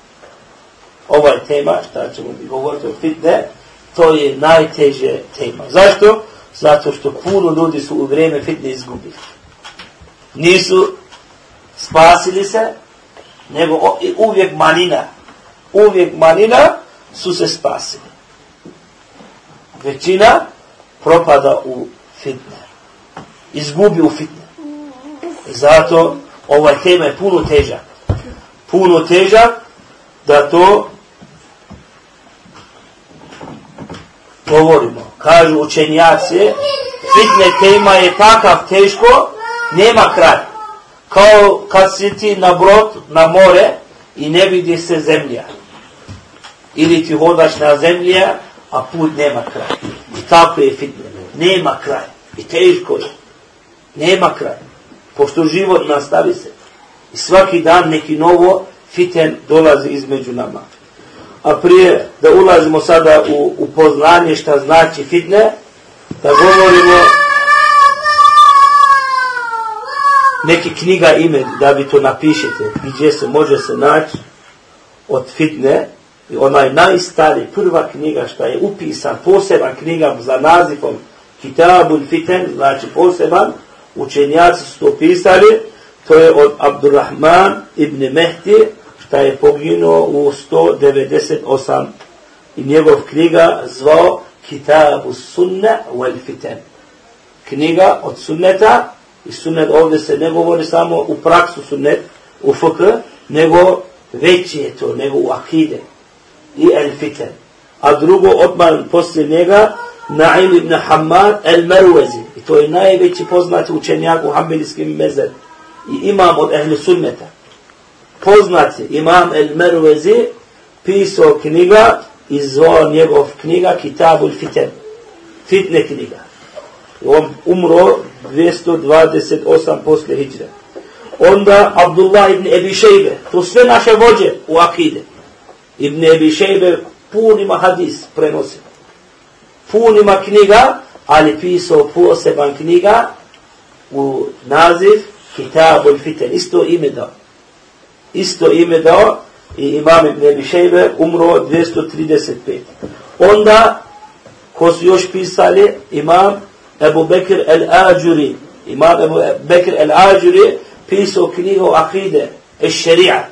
Speaker 1: ova tema, šta ćemo bi govoriti o fitne, to je najteže tema. Zašto? Zato što puno ljudi su u vrijeme fitne izgubili. Nisu spasili se, nego uvijek manina. Uvijek manina su se spasili. Većina propada u fitne. Izgubi u fitne. Zato ovaj tema je puno težak. Puno težak da to govorimo. Kažu učenjaci, fitne tema je takav teško, nema kraj. Kao kad si ti na brod, na more i ne vidi se zemlja. Ili ti hodaš na zemlja, a put nema kraj. I tako je fitne. Nema kraj. I teško je. Nema kraj. Pošto život nastavi se. I svaki dan neki novo fiten dolazi između nama. A prije da ulazimo sada u, u poznanje šta znači fitne, da govorimo neki knjiga ime da vi to napišete gdje se može se naći od fitne. Onaj najstari prva knjiga šta je upisan poseban knjiga za nazivom Kitabul Fiten znači poseban učenjaci su to pisali to je od Abdurrahman ibn Mehdi što je poginuo u 198 i njegov knjiga zvao Kitabu Sunna wal fitan. knjiga od sunneta i sunnet ovdje se ne govori samo u praksu sunnet, u fk, nego veći je to, nego u akide i el fitan. A drugo, odman poslije njega, Naim ibn Hamad el Merwezi. I to je najveći poznati učenjak u hambelijskim mezer. I imam od ehli sunneta. Poznati imam el Merwezi pisao knjiga i zvao njegov knjiga Kitabul Fiten. Fitne knjiga. On umro 228 posle hijre. Onda Abdullah ibn Ebi Šejbe, to sve naše vođe u akide. Ibn Ebi Šejbe punima hadis prenosi. Punima knjiga, ali pisao poseban knjiga u naziv Kitabul Fiten. Isto ime dao. Isto ime dao i imam ibn Ebi Šejbe umro 235. Onda, ko su još pisali, imam Ebu Bekir el-Ađuri, imam Ebu Bekir el-Ađuri, pisao knjigu Akide, es šeria.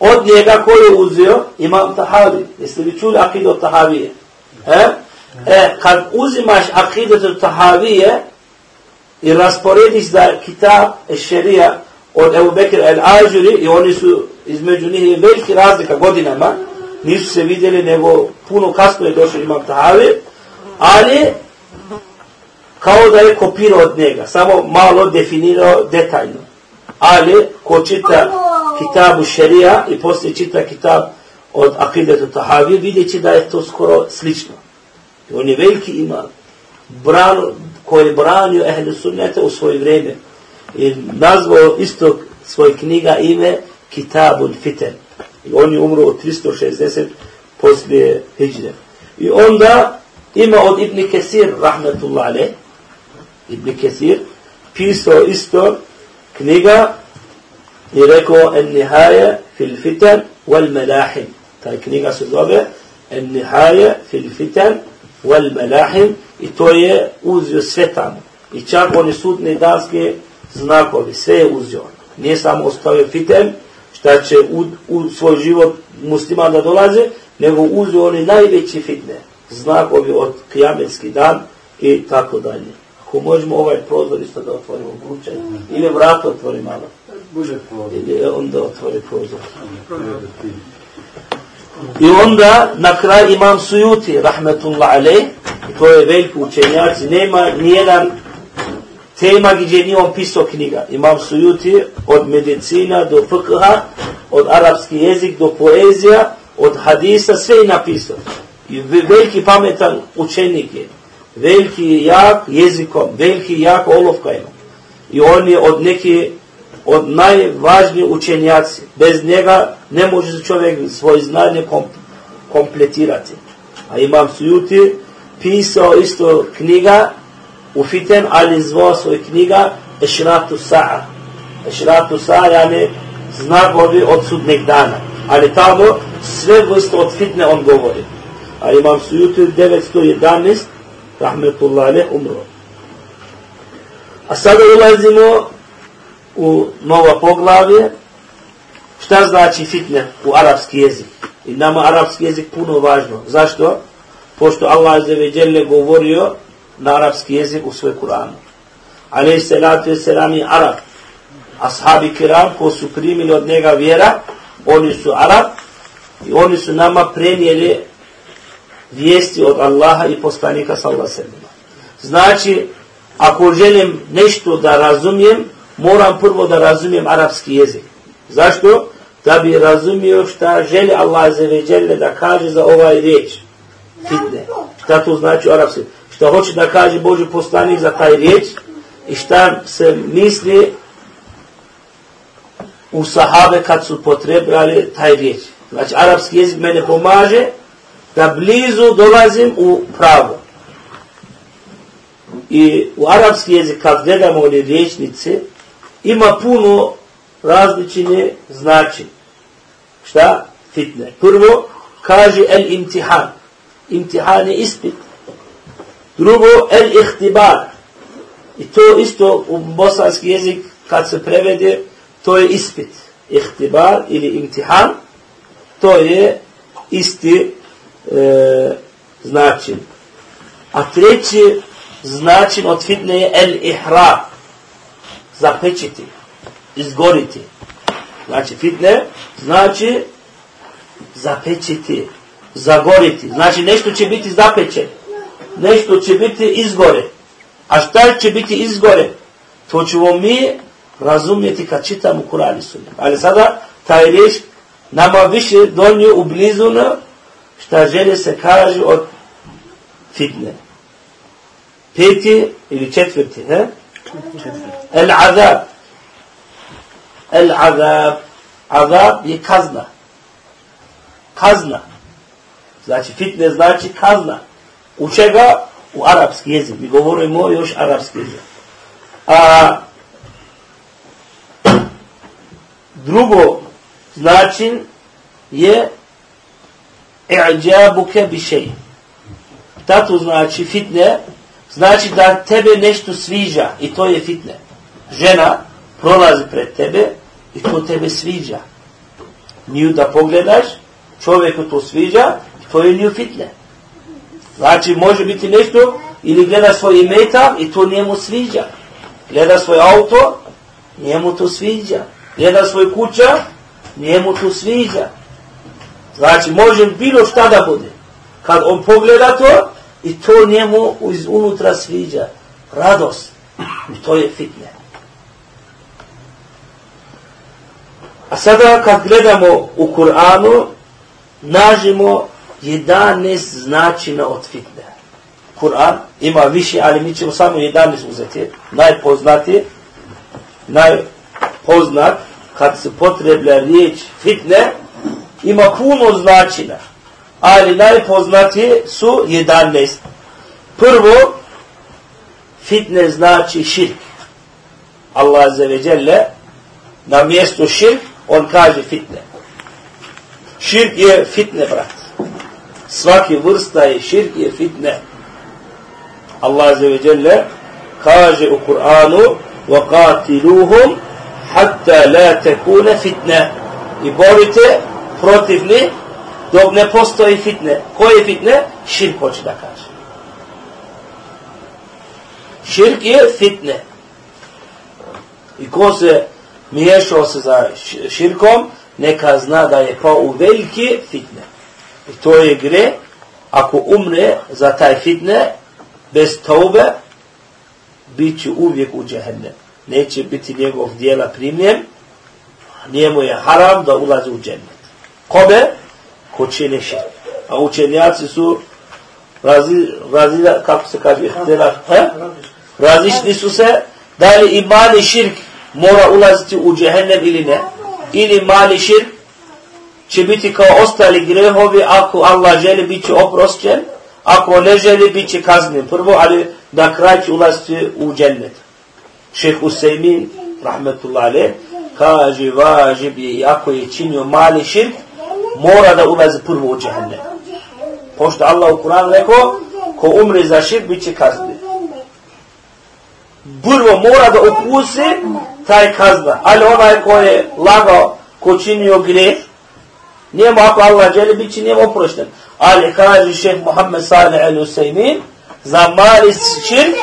Speaker 1: Od njega ko je uzio? Imam Tahavi. Jeste li čuli Akidu od Tahavije? E? E, kad uzimaš Akidu od Tahavije i rasporediš za kitab es šeria od Ebu Bekir el-Ađuri i oni su između njih veliki razlika godinama, nisu se vidjeli nego puno kasno je došao Imam Tahavi, ali kao da je kopirao od njega, samo malo definirao detaljno. Ali, ko čita kitabu šerija i poslije čita kitab od Akidetu Tahavi, vidjet će da je to skoro slično. I on je veliki imam, bran, koji je branio ehli sunnete u svoje vrijeme. I nazvao isto svoje knjiga ime Kitabun Fiten. I on je umro od 360 poslije hijđre. I onda ima od Ibn Kesir, rahmetullah aleh, Ibn Kesir, pisao isto knjiga i rekao en nihaje fil fitan wal malahim. Taj knjiga se zove en nihaje fil fitan wal malahim i to je uzio sve tamo. I čak oni sudne danske znakovi, sve je uzio. Nije samo ostavio fitan, šta će u, u svoj život musliman da dolaze, nego uzio oni najveći fitne, znakovi od kijametski dan i tako dalje. Ako možemo ovaj prozor isto da otvorimo gruče, ili vrat otvori malo. Ili onda otvori prozor. I onda na kraj imam sujuti, rahmetullah alej, to je veliko učenjaci, nema nijedan tema gdje nije on pisao knjiga. Imam sujuti od medicina do fkha, od arapski jezik do poezija, od hadisa, sve je napisao. I veliki pametan učenik je veliki jak jezikom, veliki jak olovka ima. I on je od neki od najvažnijih učenjaci. Bez njega ne može čovjek svoje znanje kompletirati. A imam sujuti pisao isto knjiga u fitem, ali zvao svoj knjiga Ešratu Sa'a. Ešratu Sa'a, yani znakovi od sudnjeg dana. Ali tamo sve vrste od fitne on govori. A imam sujuti 911 rahmetullah aleh umro. A sada ulazimo u novo poglavlje, šta znači fitne u arapski jezik. I nama arapski jezik puno važno. Zašto? Pošto Allah je govorio na arapski jezik u svoj. Alaih salatu je selam i arab. Ashabi kiram ko su primili od njega vjera, oni su arab i oni su nama prenijeli vijesti od Allaha i poslanika sallallahu Znači, ako želim nešto da razumijem, moram prvo da razumijem arapski jezik. Zašto? Da bi razumio šta želi Allah za da kaže za ovaj riječ. Fitne. Šta to znači arapski? Šta hoće da kaže Boži poslanik za taj riječ i šta se misli u sahabe kad su potrebali taj riječ. Znači, arapski jezik mene pomaže da blizu dolazim u pravo. I u arapski jezik, kad gledamo one riječnice, ima puno različine znači. Šta? Fitne. Prvo, kaže el imtihan. Imtihan je ispit. Drugo, el ihtibar. I to isto u bosanski jezik, kad se prevede, to je ispit. Ihtibar ili imtihan, to je isti e, značin. A treći značin od fitne je el ihra, zapečiti, izgoriti. Znači fitne znači zapečiti, zagoriti. Znači nešto će biti zapečeno. Nešto će biti izgore. A šta će biti izgore? To ćemo mi razumjeti kad čitamo Kur'an i Sunnet. Ali sada taj riječ nama više donio u blizu na šta želje se kaže od fitne. Peti ili četvrti, he? El azab. El azab. Azab je kazna. Kazna. Znači fitne znači kazna. U čega? U arapski jezik. Mi govorimo još arapski jezik. A drugo značin je i'đabuke bi šeji. Tato znači fitne, znači da tebe nešto sviđa i to je fitne. Žena prolazi pred tebe i to tebe sviđa. Nju da pogledaš, čovjeku to sviđa i to je nju fitne. Znači može biti nešto ili gleda svoj imeta i to njemu sviđa. Gleda svoj auto, njemu to sviđa. Gleda svoj kuća, njemu to sviđa. Znači, može bilo šta da bude. Kad on pogleda to, i to njemu iz unutra sviđa. Radost. I to je fitne. A sada kad gledamo u Kur'anu, nažimo 11 značina od fitne. Kur'an ima više, ali mi ćemo samo 11 uzeti. Najpoznati, najpoznat, kad se potreblja riječ fitne, ima puno značina, ali najpoznatije su 11. Prvo, fitne znači širk. Allah zaveđele, na mjestu širk, on kaže fitne. Širk je fitne, brat Svaki vrsta je širk je fitne. Allah zaveđele kaže u Kur'anu وَقَاتِلُوهُمْ حَتَّى لَا تَكُونَ فِتْنَةً I borite protivni dok ne postoji fitne. Koje fitne? Širk hoće da kaže. Širk je fitne. I ko se miješao se za širkom, neka zna da je pao u velike fitne. I to je gre, ako umre za taj fitne, bez taube, bit će uvijek u džehennem. Neće biti njegov dijela primljen, njemu je haram da ulazi u džennet. Kome? Ko čini širk. A učenjaci su razi, razi, kako se kaže, he? različni su se, da li i mali širk mora ulaziti u džehennem ili ne. Ili mali širk će biti kao ostali grehovi, ako Allah želi bit će oprošćen, ako ne želi bit će kaznjen Prvo, ali da kraj će ulaziti u džennet. Šeh Usaymin, rahmetullah alaih, kaže, važib je, ako je činio mali širk, mora da ulazi prvo u džehennem. Pošto Allah u Kur'an rekao, ko umre za širk, bit će kaznjen. Prvo mora da okusi taj kazna. Ali onaj ko je lagao, ko činio greh, njemu ako Allah želi, bit će njemu oprošten. Ali kaže šeh Muhammed Salih al-Usaymin, za mali širk,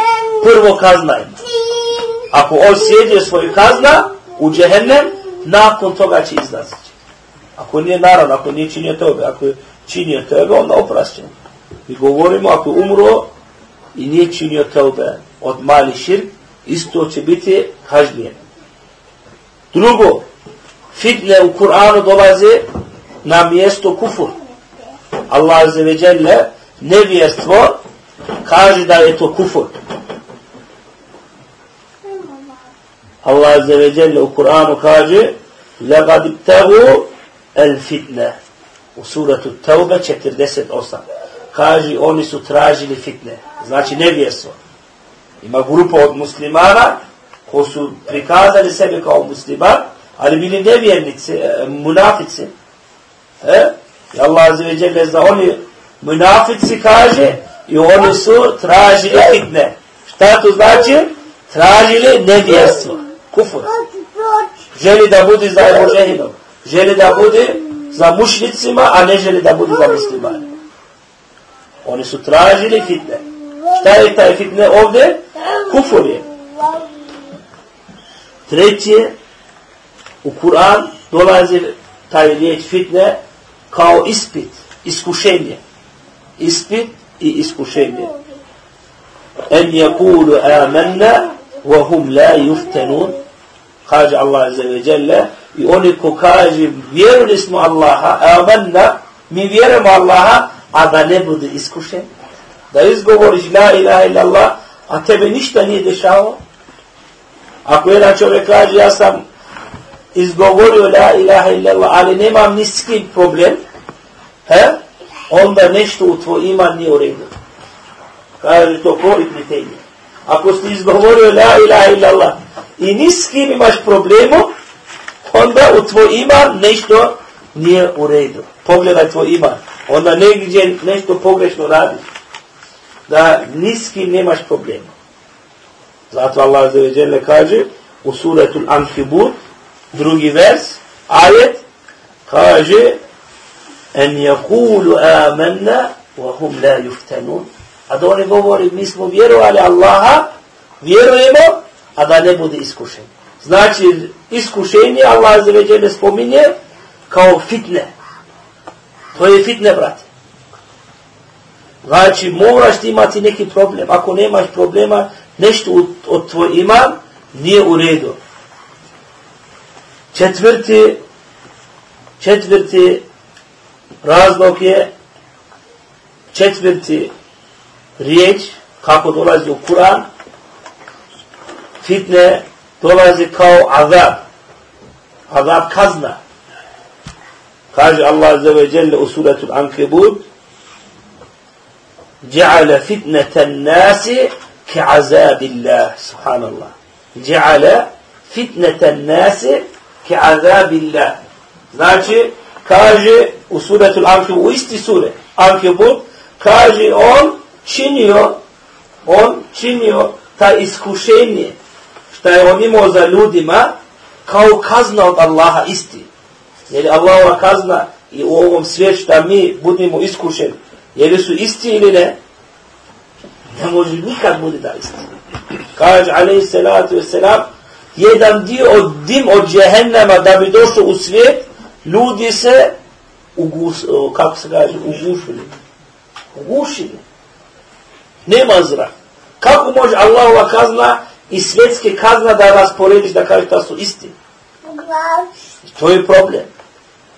Speaker 1: prvo kazna ima. Ako on sjedio svoju kazna u džehennem, nakon toga će izlaziti. Ako nije naravno, ako nije činio toga, ako je činio toga, onda oprašćen. Mi govorimo ako je umro i nije činio teube od mali širk, isto će biti kažnjen. Drugo, fitne u Kur'anu dolaze na mjesto kufur. Allah Azze ve Jelle nevjerstvo kaže da je to kufur. Allah Azze ve Jelle u Kur'anu kaže لَقَدْ ابْتَغُوا الْفِتْنَةِ u suratu Tauba 48. Kaže, oni su tražili fitne. Znači, nevjerstvo. Ima grupa od muslimana ko su prikazali sebe kao musliman, ali bili nevjernice, e, munafice. E? I Allah Azze ve Jelle za oni munafici kaže i oni su tražili fitne. Šta to znači? Tražili nevjerstvo. Kufur. Želi da bude za Božehinom. Želi da bude za mušnicima, a ne želi da bude za muslimani. Oni su tražili fitne. Šta je taj fitne ovdje? Kufur je. Treće, u Kur'an dolazi taj riječ fitne kao ispit, iskušenje. Ispit i iskušenje. En yakulu amanna wa hum la yuftanun kaže Allah azza wa jalla i oni ko kaže vjerili smo Allaha amanna mi vjerujemo Allaha a da ne bude iskušen da izgovoriš la ilaha illa Allah a tebe ništa nije dešao ako jedan čovjek kaže ja sam izgovorio la ilaha illallah, ali nemam niski problem, he? onda nešto u tvoj iman nije u redu. Kaže to koritni tenje. Ako si izgovorio la ilaha illallah i niski imaš problemu, onda u tvoj iman nešto nije u redu. Pogledaj tvoj iman. Onda negdje nešto pogrešno radiš. Da niski nemaš problemu. Zato Allah kaže u suratul Ankibut drugi vers, ajet, kaže, en jakulu amanna, wa hum la yuftanun. A da oni govori, mi smo vjerovali Allaha, vjerujemo, a da ne bude iskušen. Znači, iskušenje Allah za veđe spominje kao fitne. To je fitne, brate. Znači, moraš ti imati neki problem. Ako nemaš problema, nešto od tvoj imam nije u redu. Četvrti, četvrti razlog je četvrti riječ kako dolazi u Kur'an fitne dolazi kao azab azab kazna kaže Allah za ve jelle u suratul Ankebut جعل فتنة الناس كعذاب الله سبحان الله جعل فتنة الناس ke azabillah. Znači, kaže u suretu Anke, u isti sure, Ankebut, kaže on činio, on činio ta iskušenje, što je on imao za ljudima, kao kazna od Allaha isti. Jer Allahova kazna i u ovom svijetu što mi budemo iskušeni, jer su isti ili ne, ne može nikad bude da isti. Kaže, alaih salatu wasalam, jedan dio od dim od džehennema da bi došao u svijet, ljudi se ugus, kako se kaže, ugušili. Ugušili. Nema zrak. Kako može Allahova kazna i svjetske kazna da rasporediš da kažeš da su isti? To je problem.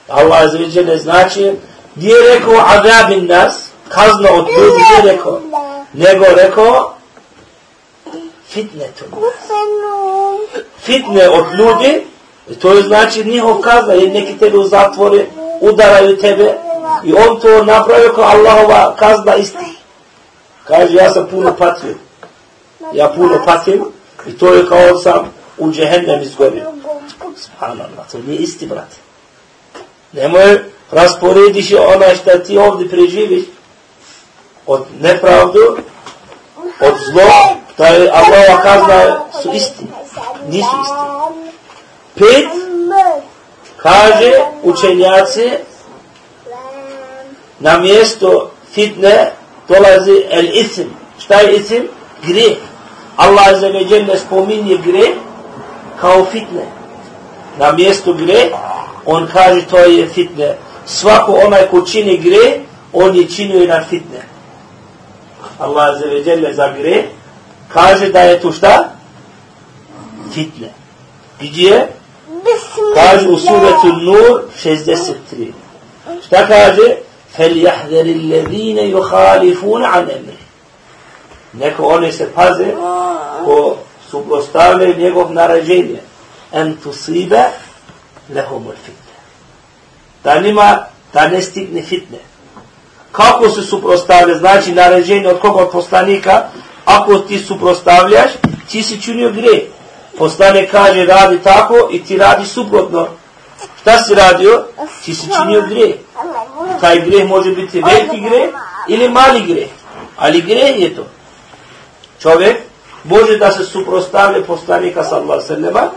Speaker 1: Allah zveđe ne znači, gdje je rekao azabin nas, kazna od ljudi, gdje je rekao? Nego rekao, fitnetu fitne od ljudi, to je znači njihov kazna, jer neki tebe u zatvore, udaraju tebe, i on to napravio kao Allahova kazna isti. Kaže, ja sam puno patio. Ja puno patim, i to je kao sam u džehennem izgorio. Subhanallah, to nije isti, brate. Nemoj rasporediš onaj što ti ovdje preživiš od nepravdu, od zlo, to je Allahova kazna su isti nisu isti. Pet, kaže učenjaci, na mjesto fitne dolazi el isim. Šta je isim? Gre. Allah za međer ne spominje gre kao fitne. Na mjesto gre, on kaže to je fitne. Svako onaj ko čini gre, on je činio i na fitne. Allah za veđele za gre, kaže da je to šta? Fitne. Gdje? Kaže u suretu Nur 63. Šta kaže? فَلْيَحْذَرِ الَّذِينَ يُخَالِفُونَ عَنْ أَمْرِ Neko oni se paze ko suprostavljaju njegov naređenje. En tusibe lehumul fitne. Da nima, da ne stigne fitne. Kako se suprostavlja? Znači naređenje od koga od poslanika? Ako ti suprostavljaš, ti si činio gre. Poslanik kaže radi tako i ti radi suprotno. Šta si radio? Ti si činio gre. Taj gre može biti veliki gre ili mali gre. Ali gre je to. Čovjek može da se suprostavlja poslanika sallallahu sallam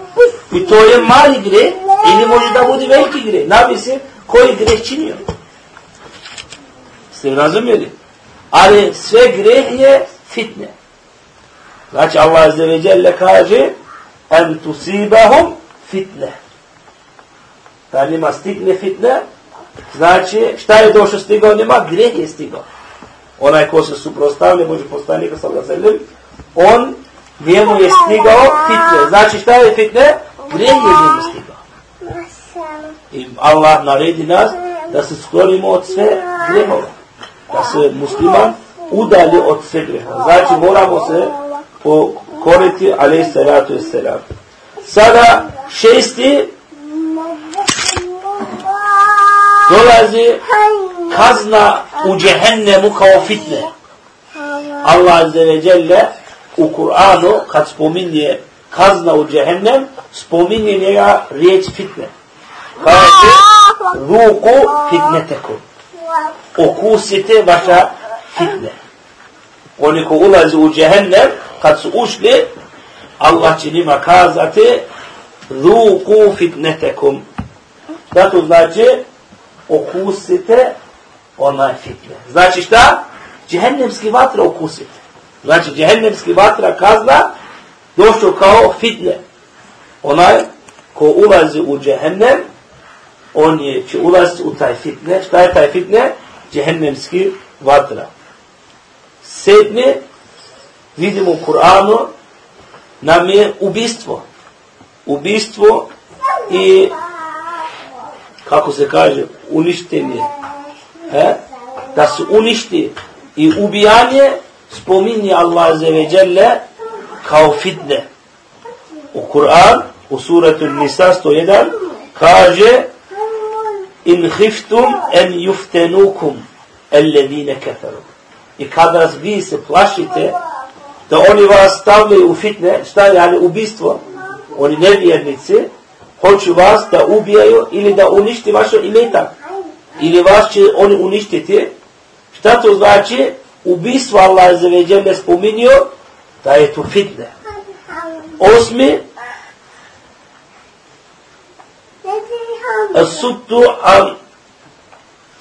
Speaker 1: i to je mali gre ili može da bude veliki gre. Navisi koji gre činio. Ste razumijeli? Ali sve greh je fitne. Znači Allah azze ve celle kaže en tusibahum fitne. Da nima stigne fitne, znači šta je došlo stigao nima? Greh je stigao. Onaj ko se suprostavlja Boži poslanika sallallahu alejhi ve on njemu je stigao fitne. Znači šta je fitne? Greh je njemu stigao. I Allah naredi nas da se sklonimo od sve grehova da se musliman udalje od sve greha. Znači moramo se pokoriti, ali salatu i salam. Sada šesti dolazi kazna u džehennemu kao fitne. Allah azze ve celle u Kur'anu kad spominje kazna u džehennem, spominje njega riječ fitne. Kaže, ruku fitnetekom okusite vaša fitne. Oni ko ulazi u džehennem, kad su ušli, Allah će njima kazati Zuku fitnetekum. Šta to znači? Okusite onaj fitne. Znači šta? Džehennemski vatra okusite. Znači džehennemski vatra kazna došlo kao fitne. Onaj ko ulazi u džehennem, on je, će ulaziti u taj fitne. Šta je taj fitne? džehennemski vatra. Sedme, vidimo u Kur'anu, nam je ubistvo. Ubistvo i, kako se kaže, uništenje. E? Da se uništi i ubijanje, spominje Allah za kao fitne. U Kur'an, u suratu Nisa 101, kaže, in khiftum en yuftenukum alladhina kafaru. I kada vi se plašite da oni vas stavljaju u fitne, šta je ali ubistvo, oni nevjernici, hoću vas da ubijaju ili da uništi vaš imetak. Ili vas će oni uništiti. Šta to znači? Ubistvo Allah za zaveđene spominio da je to fitne. Osmi, As-suttu an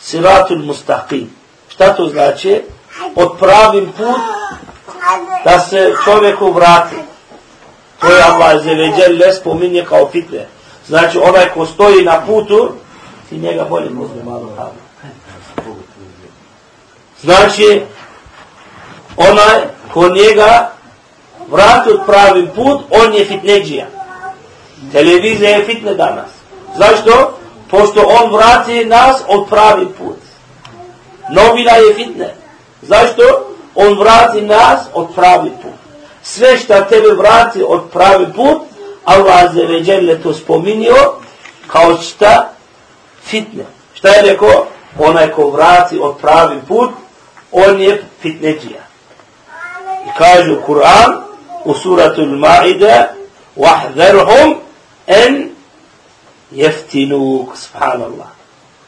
Speaker 1: siratul mustaqim. Šta to znači? Od pravim put da se čovjeku vrati. To je Allah zeveđele spominje kao fitne. Znači onaj ko stoji na putu, ti njega bolje možda malo hrana. Znači, onaj ko njega vrati od pravim put, on je fitneđija. Televizija je fitne danas. Zašto? Pošto on vrati nas od pravi put. Novina je fitne. Zašto? On vrati nas od pravi put. Sve što tebe vrati od pravi put, Allah za veđele to spominio, kao šta? Fitne. Šta je rekao? Onaj ko vrati od pravi put, on je fitneđija. I kaže u Kur'an, u suratul Ma'ide, وَحْذَرْهُمْ en jeftinuk, subhanallah.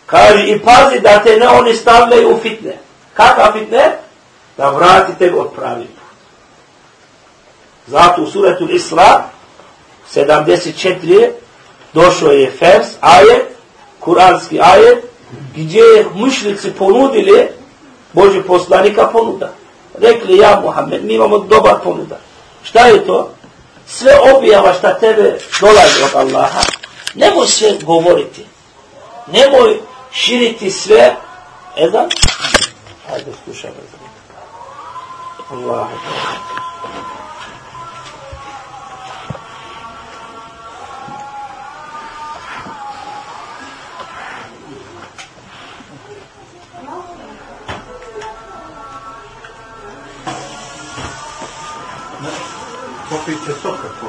Speaker 1: Kaže, i pazi da te ne oni stavljaju u fitne. Kaka fitne? Da vrati tebe od pravi put. Zato u suratu Isra, 74, došao je fers, ajet, kuranski ajet, gdje je mušlici ponudili Boži poslanika ponuda. Rekli, ja Muhammed, mi imamo dobar ponuda. Šta je to? Sve objava šta tebe dolazi od Allaha, Nemoj sve govoriti. Nemoj širiti sve. Ezan? Hajde, slušaj. Allah.
Speaker 2: Popijte sok ako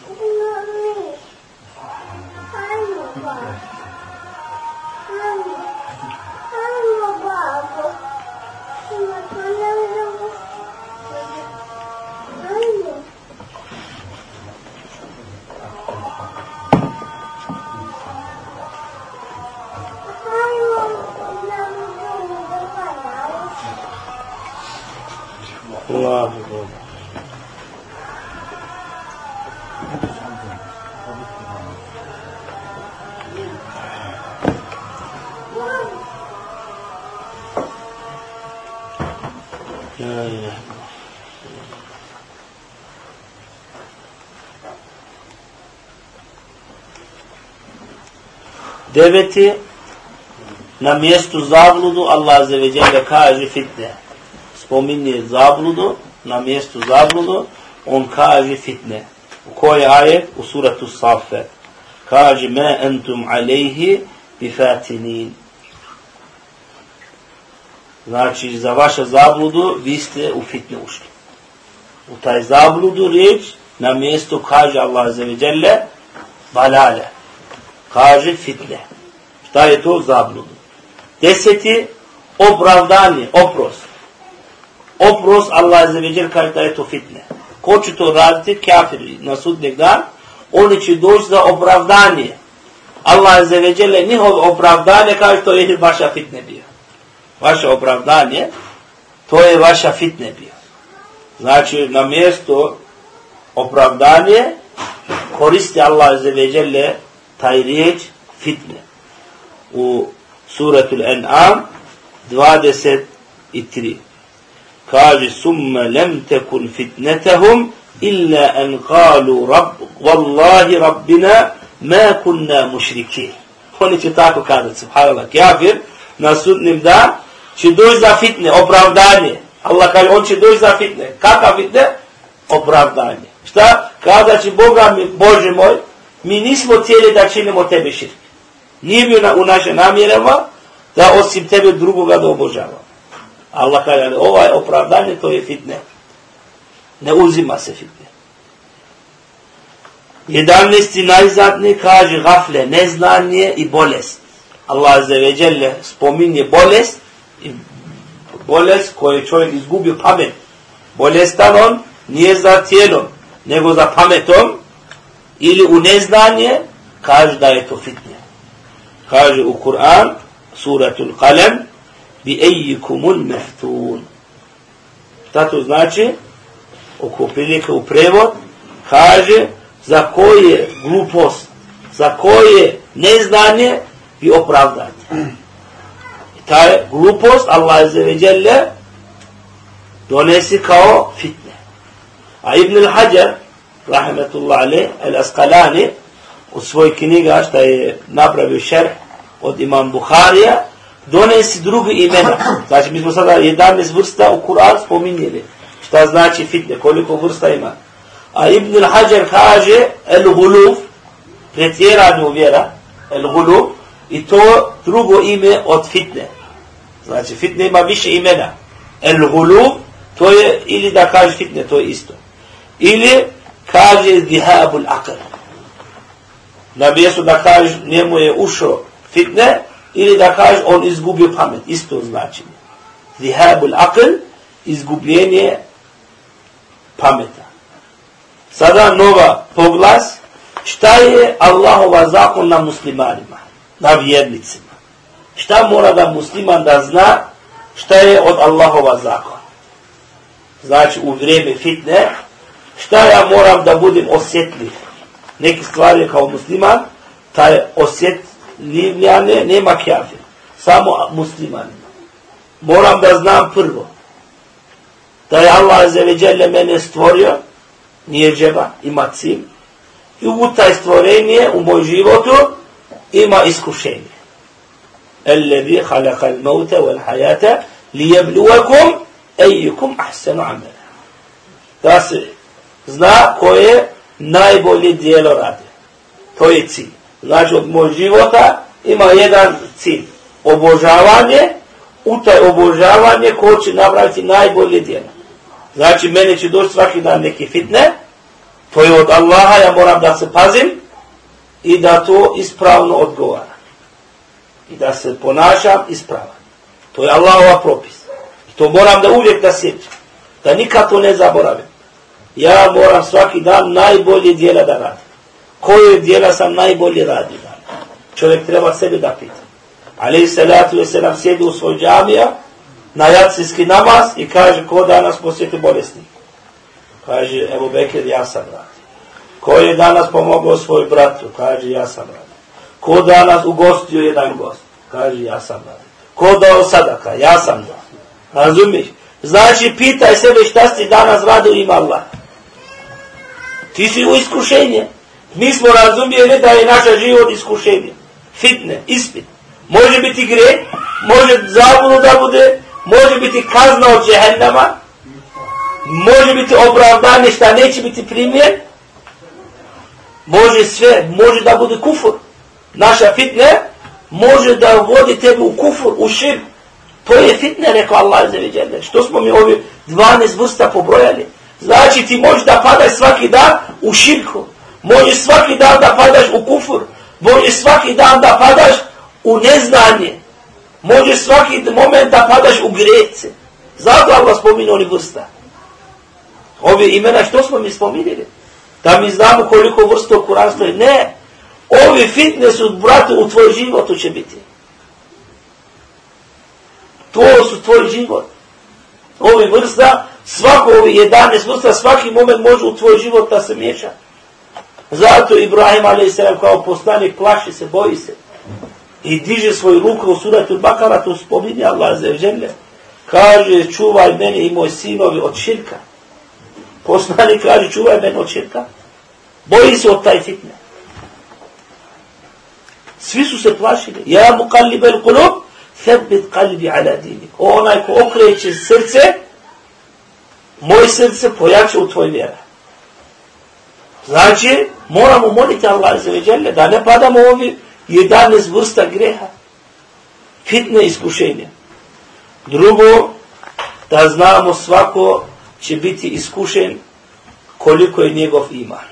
Speaker 1: Deveti na mjestu zabludu Allah Azze ve kaže fitne. Spominje zabludu, na mjestu zabludu, on kaže fitne. U kojoj ajet? U suratu Safe. Kaže me entum alejhi bifatinin. Znači, za vaše zabludu, vi ste u fitne ušli. U taj zabludu riječ, na mjestu kaže Allah Azze ve balale. Kaže da je to fitne. Ko će to raditi? Kafiri na sudnjeg dan. Oni će doći za opravdanje. Allah Azze ve Celle njihov opravdanje kaže to je vaša fitne bio. Vaše opravdanje, to je vaša fitne bio. Znači, na mjesto opravdanje koristi Allah Azze ve Celle taj riječ fitne. U suratul An'am 23. Kaže, summa lem tekun fitnetahum illa an qalu rabb, wallahi rabbina ma kunna mušriki. Oni će tako kazati, subhanallah, kafir, na sudnim dan, će doći za fitne, opravdanje. Allah kaže, on će doći za fitne. Kakav fitne? Opravdanje. Šta? Kada će Boga mi, Bože moj, mi nismo cijeli da činimo tebe širk. Nije bio u naše namjerama da osim tebe drugoga da obožavamo. Allah kaže, ovaj opravdanje to je fitne. Ne uzima se fitne. 11. najzadnije kaže gafle, neznanje i bolest. Allah Azzeveđele spominje bolest i bolest koje čovjek izgubio pamet. Bolestan on nije za tijelom, nego za pametom ili u neznanje kaže da je to fitne. Kaže u Kur'an, suratul Qalem, bi ejikumul meftun. Šta to znači? Oko prilike u prevod, kaže za koje glupost, za koje neznanje vi opravdate. I ta glupost Allah Azzeveđelle donesi kao fitne. A Ibn al-Hajar, rahmetullah ali, al-Asqalani, u svoj knjiga što je napravio šerh od imam Bukharija, donesi drugi imena. Znači, mi smo sada 11 vrsta u Kur'an spominjeli. Šta znači fitne, koliko vrsta ima. A Ibn al-Hajar kaže, el-Guluf, pretjeranju vjera, el-Guluf, i to drugo ime od fitne. Znači, fitne ima više imena. El-Guluf, to je, ili da kaže fitne, to je isto. Ili kaže zihabul akal. Na mjestu da kaže njemu je ušao fitne, ili da kaže on izgubio pamet, isto znači. Zihabul akal, izgubljenje pameta. Sada nova poglas, šta je Allahova zakon na muslimanima, na vjernicima? Šta mora da musliman da zna šta je od Allahova zakon? Znači u vrijeme fitne, šta ja moram da budem osjetljiv? Neki stvari kao musliman, taj osjetljivljane nema kjafir, samo muslimanima. Moram da znam prvo, da je Allah za veđelje mene stvorio, nije džeba, ima cilj, i u taj stvorenje, u moj životu, ima iskušenje. الذي خلق الموت والحياة ليبلوكم أيكم أحسن عملا da se zna koje najbolje dijelo radi. To je cilj. Znači od moj života ima jedan cilj. Obožavanje, u taj obožavanje ko će napraviti najbolje dijelo. Znači mene će doći svaki dan neki fitne, to je od Allaha, ja moram da se pazim i da to ispravno odgovara. I da se ponašam ispravno. To je Allahova propis. I to moram da uvijek da sjećam. Da nikad to ne zaboravim. Ja moram svaki dan najbolje dijela da radim. Koje dijela sam najbolje radio? Čovjek treba sebe da pita. Ali se salatu se nam sjedi u svoj džamija, na jacijski namaz i kaže ko danas posjeti bolesnik. Kaže, evo Bekir, ja sam radio. Ko je danas pomogao svoj bratu? Kaže, ja sam radio. Ko danas ugostio jedan gost? Kaže, ja sam radio. Ko dao sadaka? Ja sam dao. Razumiš? Znači, pitaj sebe šta si danas radio ima Allah. Ti si u iskušenje. Mi smo razumijeli da je naša život iskušenje. Fitne, ispit. Može biti gre, može zabudu da bude, može biti kazna od džehennama, može biti opravdanje šta neće biti primjer, može sve, može da bude kufur. Naša fitne može da vodi tebe u kufur, u šir. To je fitne, rekao Allah za. Što smo mi ovi 12 vrsta pobrojali? Znači ti možeš da padaš svaki dan u širku. Možeš svaki dan da padaš u kufur. Možeš svaki dan da padaš u neznanje. Možeš svaki moment da padaš u grece. Zato Allah spominje oni vrsta. Ove imena što smo mi spominjeli? Da mi znamo koliko vrsta u Kur'an stoji. Ne. Ovi fitne su, brate, u tvoj životu će biti. To su tvoj život. Ovi vrsta, svako ovih 11 vrsta, svaki moment može u tvoj život da se miješa. Zato Ibrahim a.s. kao poslanik plaši se, boji se. I diže svoju ruku u suratu Bakara, to spominje Allah za žemlje. Kaže, čuvaj mene i moj sinovi od širka. Poslanik kaže, čuvaj mene od širka. Boji se od taj fitne. Svi su se plašili. Ja mu kalli bel kulub, thebit kalbi ala dini. Onaj ko okreće srce, moj srce pojača u tvoj vjera. Znači, moramo moliti Allah za veđelje, da ne padamo ovi 11 vrsta greha. Fitne iskušenje. Drugo, da znamo svako će biti iskušen koliko je njegov iman.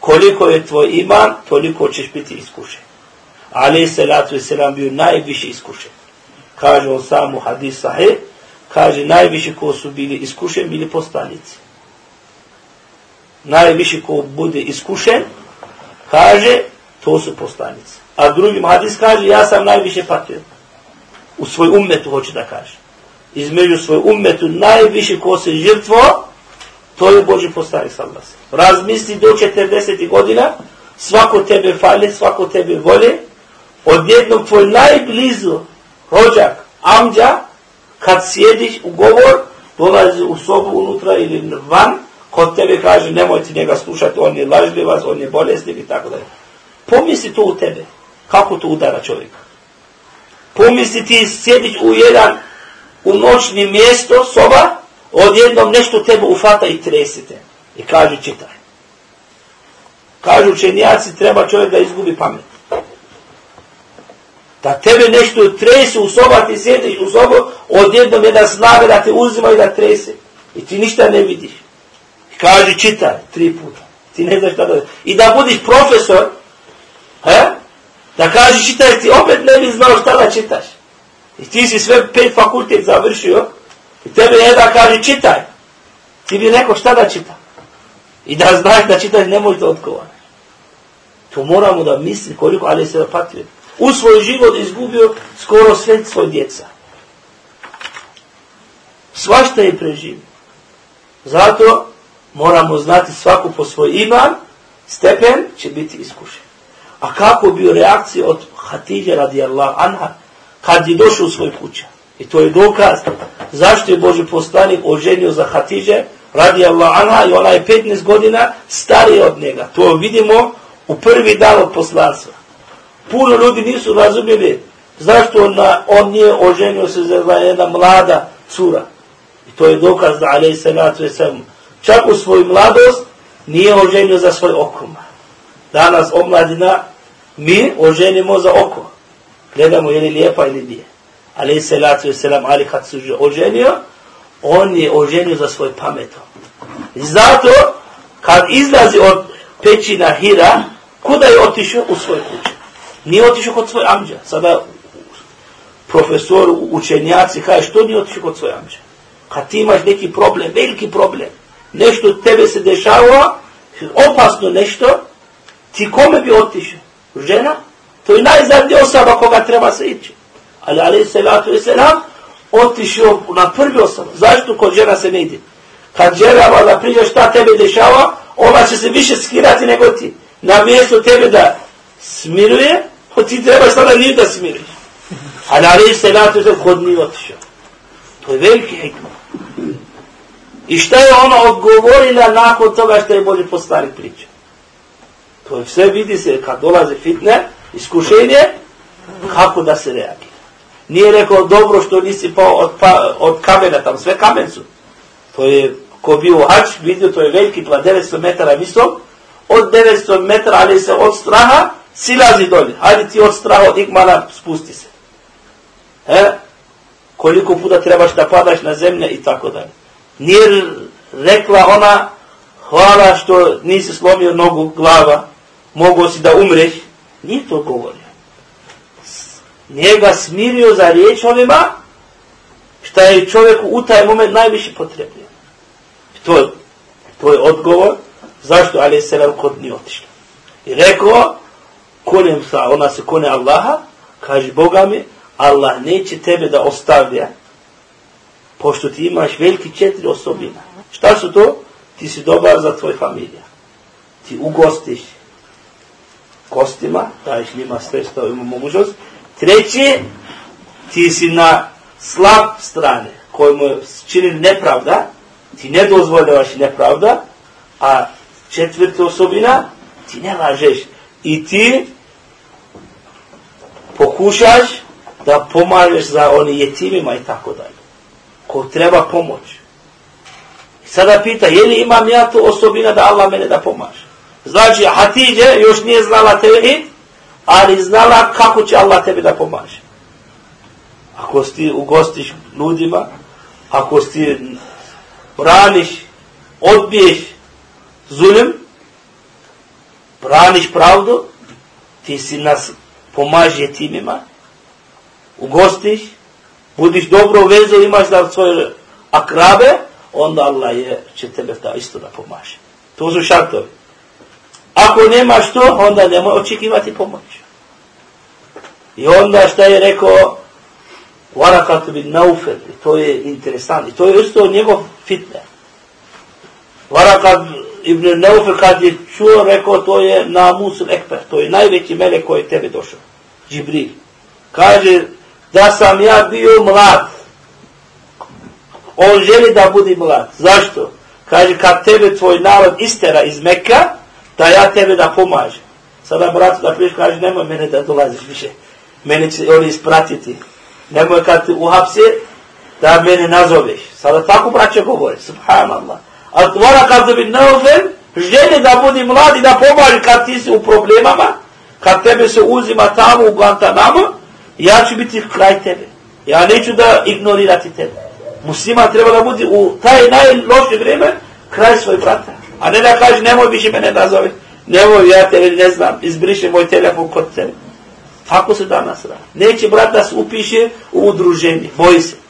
Speaker 1: Koliko je tvoj iman, toliko ćeš biti iskušen. Ali je salatu i selam bio najviše iskušen. Kaže on sam u hadis sahih, kaže najviše ko su bili iskušeni, bili postanici najviše ko bude iskušen, kaže, to su poslanice. A drugi hadis kaže, ja sam najviše patio. U svoj ummetu hoće da kaže. Između svoj ummetu najviše ko se žrtvo, to je Boži poslanik sallas. Razmisli do 40 godina, svako tebe fale, svako tebe vole, odjednom tvoj najblizu rođak, amđa, kad sjediš u govor, dolazi u sobu unutra ili van, kod tebe kaže nemojte njega slušati, on je lažljivac, on je bolesnik i tako dalje. Pomisli to u tebe, kako to udara čovjeka. Pomisli ti sjediš u jedan u noćni mjesto, soba, odjednom nešto tebe ufata i tresite. I kaže čitaj. Kažu učenjaci, treba čovjek da izgubi pamet. Da tebe nešto trese u soba, ti sjediš u sobu, odjednom jedna snaga da te uzima i da trese. I ti ništa ne vidiš. I kaže čitaj, tri puta. Ti ne znaš šta da... I da budiš profesor, he? da kažeš čitaj, ti opet ne bi znao šta da čitaš. I ti si sve pet fakultet završio, i tebe jedan kaže čitaj. Ti bi neko šta da čita. I da znaš da čitaš, nemoj to odgovara. To moramo da misli koliko ali se da. U svoj život izgubio skoro sve svoj djeca. Svašta je preživio. Zato moramo znati svaku po svoj iman, stepen će biti iskušen. A kako bio reakcija od Hatidje radijallahu anha, kad je došao u svoj kuća. I to je dokaz zašto je Boži poslanik oženio za Hatidje radijallahu anha i ona je 15 godina starija od njega. To vidimo u prvi dan od poslanstva. Puno ljudi nisu razumjeli zašto ona, on nije oženio se za jedna mlada cura. I to je dokaz da alaih salatu je sam čak u svoju mladost nije oženio za svoj okoma. Danas omladina mi oženimo za oko. Gledamo je li lijepa ili nije. Ali se je selam, ali kad se oženio, on je oženio za svoj pametom. I zato, kad izlazi od pećina Hira, kuda je otišao? U svoj kuće. Nije otišao kod svoj amđa. Sada profesor, učenjaci, kaže, što nije otišao kod svoj amđa? Kad ti imaš neki problem, veliki problem, nešto tebe se dešava, opasno nešto, ti kome bi otišao? Žena? To je najzadnija osoba koga treba se ići. Ali ali salatu i selam otišao na prvi osoba. Zašto kod žena se ne ide? Kad žena da priđe šta tebe dešava, ona će se više skirati nego ti. Na mjesto tebe da smiruje, ti treba sada nije da smiruješ. Ali ali se latu se kod nije otišao. To je veliki hikma. I šta je ona odgovorila nakon toga što je bolje postari priča? To je sve vidi se kad dolaze fitne, iskušenje, kako da se reagira. Nije rekao dobro što nisi pao od, pa, od kamena, tam sve kamen su. To je, ko bio u hač, vidio, to je veliki plan, 900 metara visok, od 900 metara, ali se od straha, silazi dolje. Hajde ti od straha, od igmana, spusti se. He? Koliko puta trebaš da padaš na zemlje i tako dalje. Nije rekla ona, hvala što nisi slomio nogu glava, mogo si da umreš. Nije to govorio. Njega smirio za riječ ovima, šta je čovjeku u taj moment najviše potrebno. To, to je odgovor, zašto Ali Selam kod nije otišla. I rekao, konem sa, ona se kone Allaha, kaže Boga mi, Allah neće tebe da ostavlja, pošto ti imaš veliki četiri osobina. Šta su to? Ti si dobar za tvoj familija. Ti ugostiš kostima, daješ njima sve što ima mogućnost. Treći, ti si na slab strane, kojemu čini nepravda, ti ne dozvoljavaš nepravda, a četvrta osobina, ti ne lažeš. I ti pokušaš da pomažeš za oni jetimima i tako dalje. Ko treba pomoć. I sada pita, je li imam ja tu osobina da Allah mene da pomaže? Znači, Hatidje još nije znala tevhid, ali znala kako će Allah tebi da pomaže. Ako ti ugostiš ljudima, ako ti braniš, odbiješ zulem, braniš pravdu, ti si nas pomaže timima, ugostiš, budiš dobro vezo, imaš da svoje akrabe, onda Allah je, će tebe ta isto da pomaže. To su šartovi. Ako nemaš to, onda nemoj očekivati pomoć. I onda šta je rekao Varakatu bin Naufel, to je interesant, i to je isto njegov fitne. Varakat ibn Neufe kad je čuo, rekao, to je Namusul Ekber, to je najveći melek koji je tebe došao, Džibril. Kaže, da sam ja bio mlad, on želi da budi mlad. Zašto? Kaže, kad tebe tvoj narod istera iz Meka, da ja tebe da pomažem. Sada brat da priješ kaže, nemoj mene da dolaziš više. mene će oni ispratiti. Nemoj kad te uhapse, da mene nazoveš. Sada tako braće govore. subhanallah. A tvora kad bi neofen, želi da budi mladi, da pomaži kad ti si u problemama, kad tebe se uzima tamo u Guantanamo, ja ću biti kraj tebe. Ja neću da ignorirati tebe. Muslima treba da budi u taj najlošije vrijeme kraj svoj brata. A ne da kaže, nemoj više mene nazove. Nemoj, ja tebe ne znam, izbriši moj telefon kod tebe. Tako se danas radi. Neće brat da se upiše u udruženje. Boji se.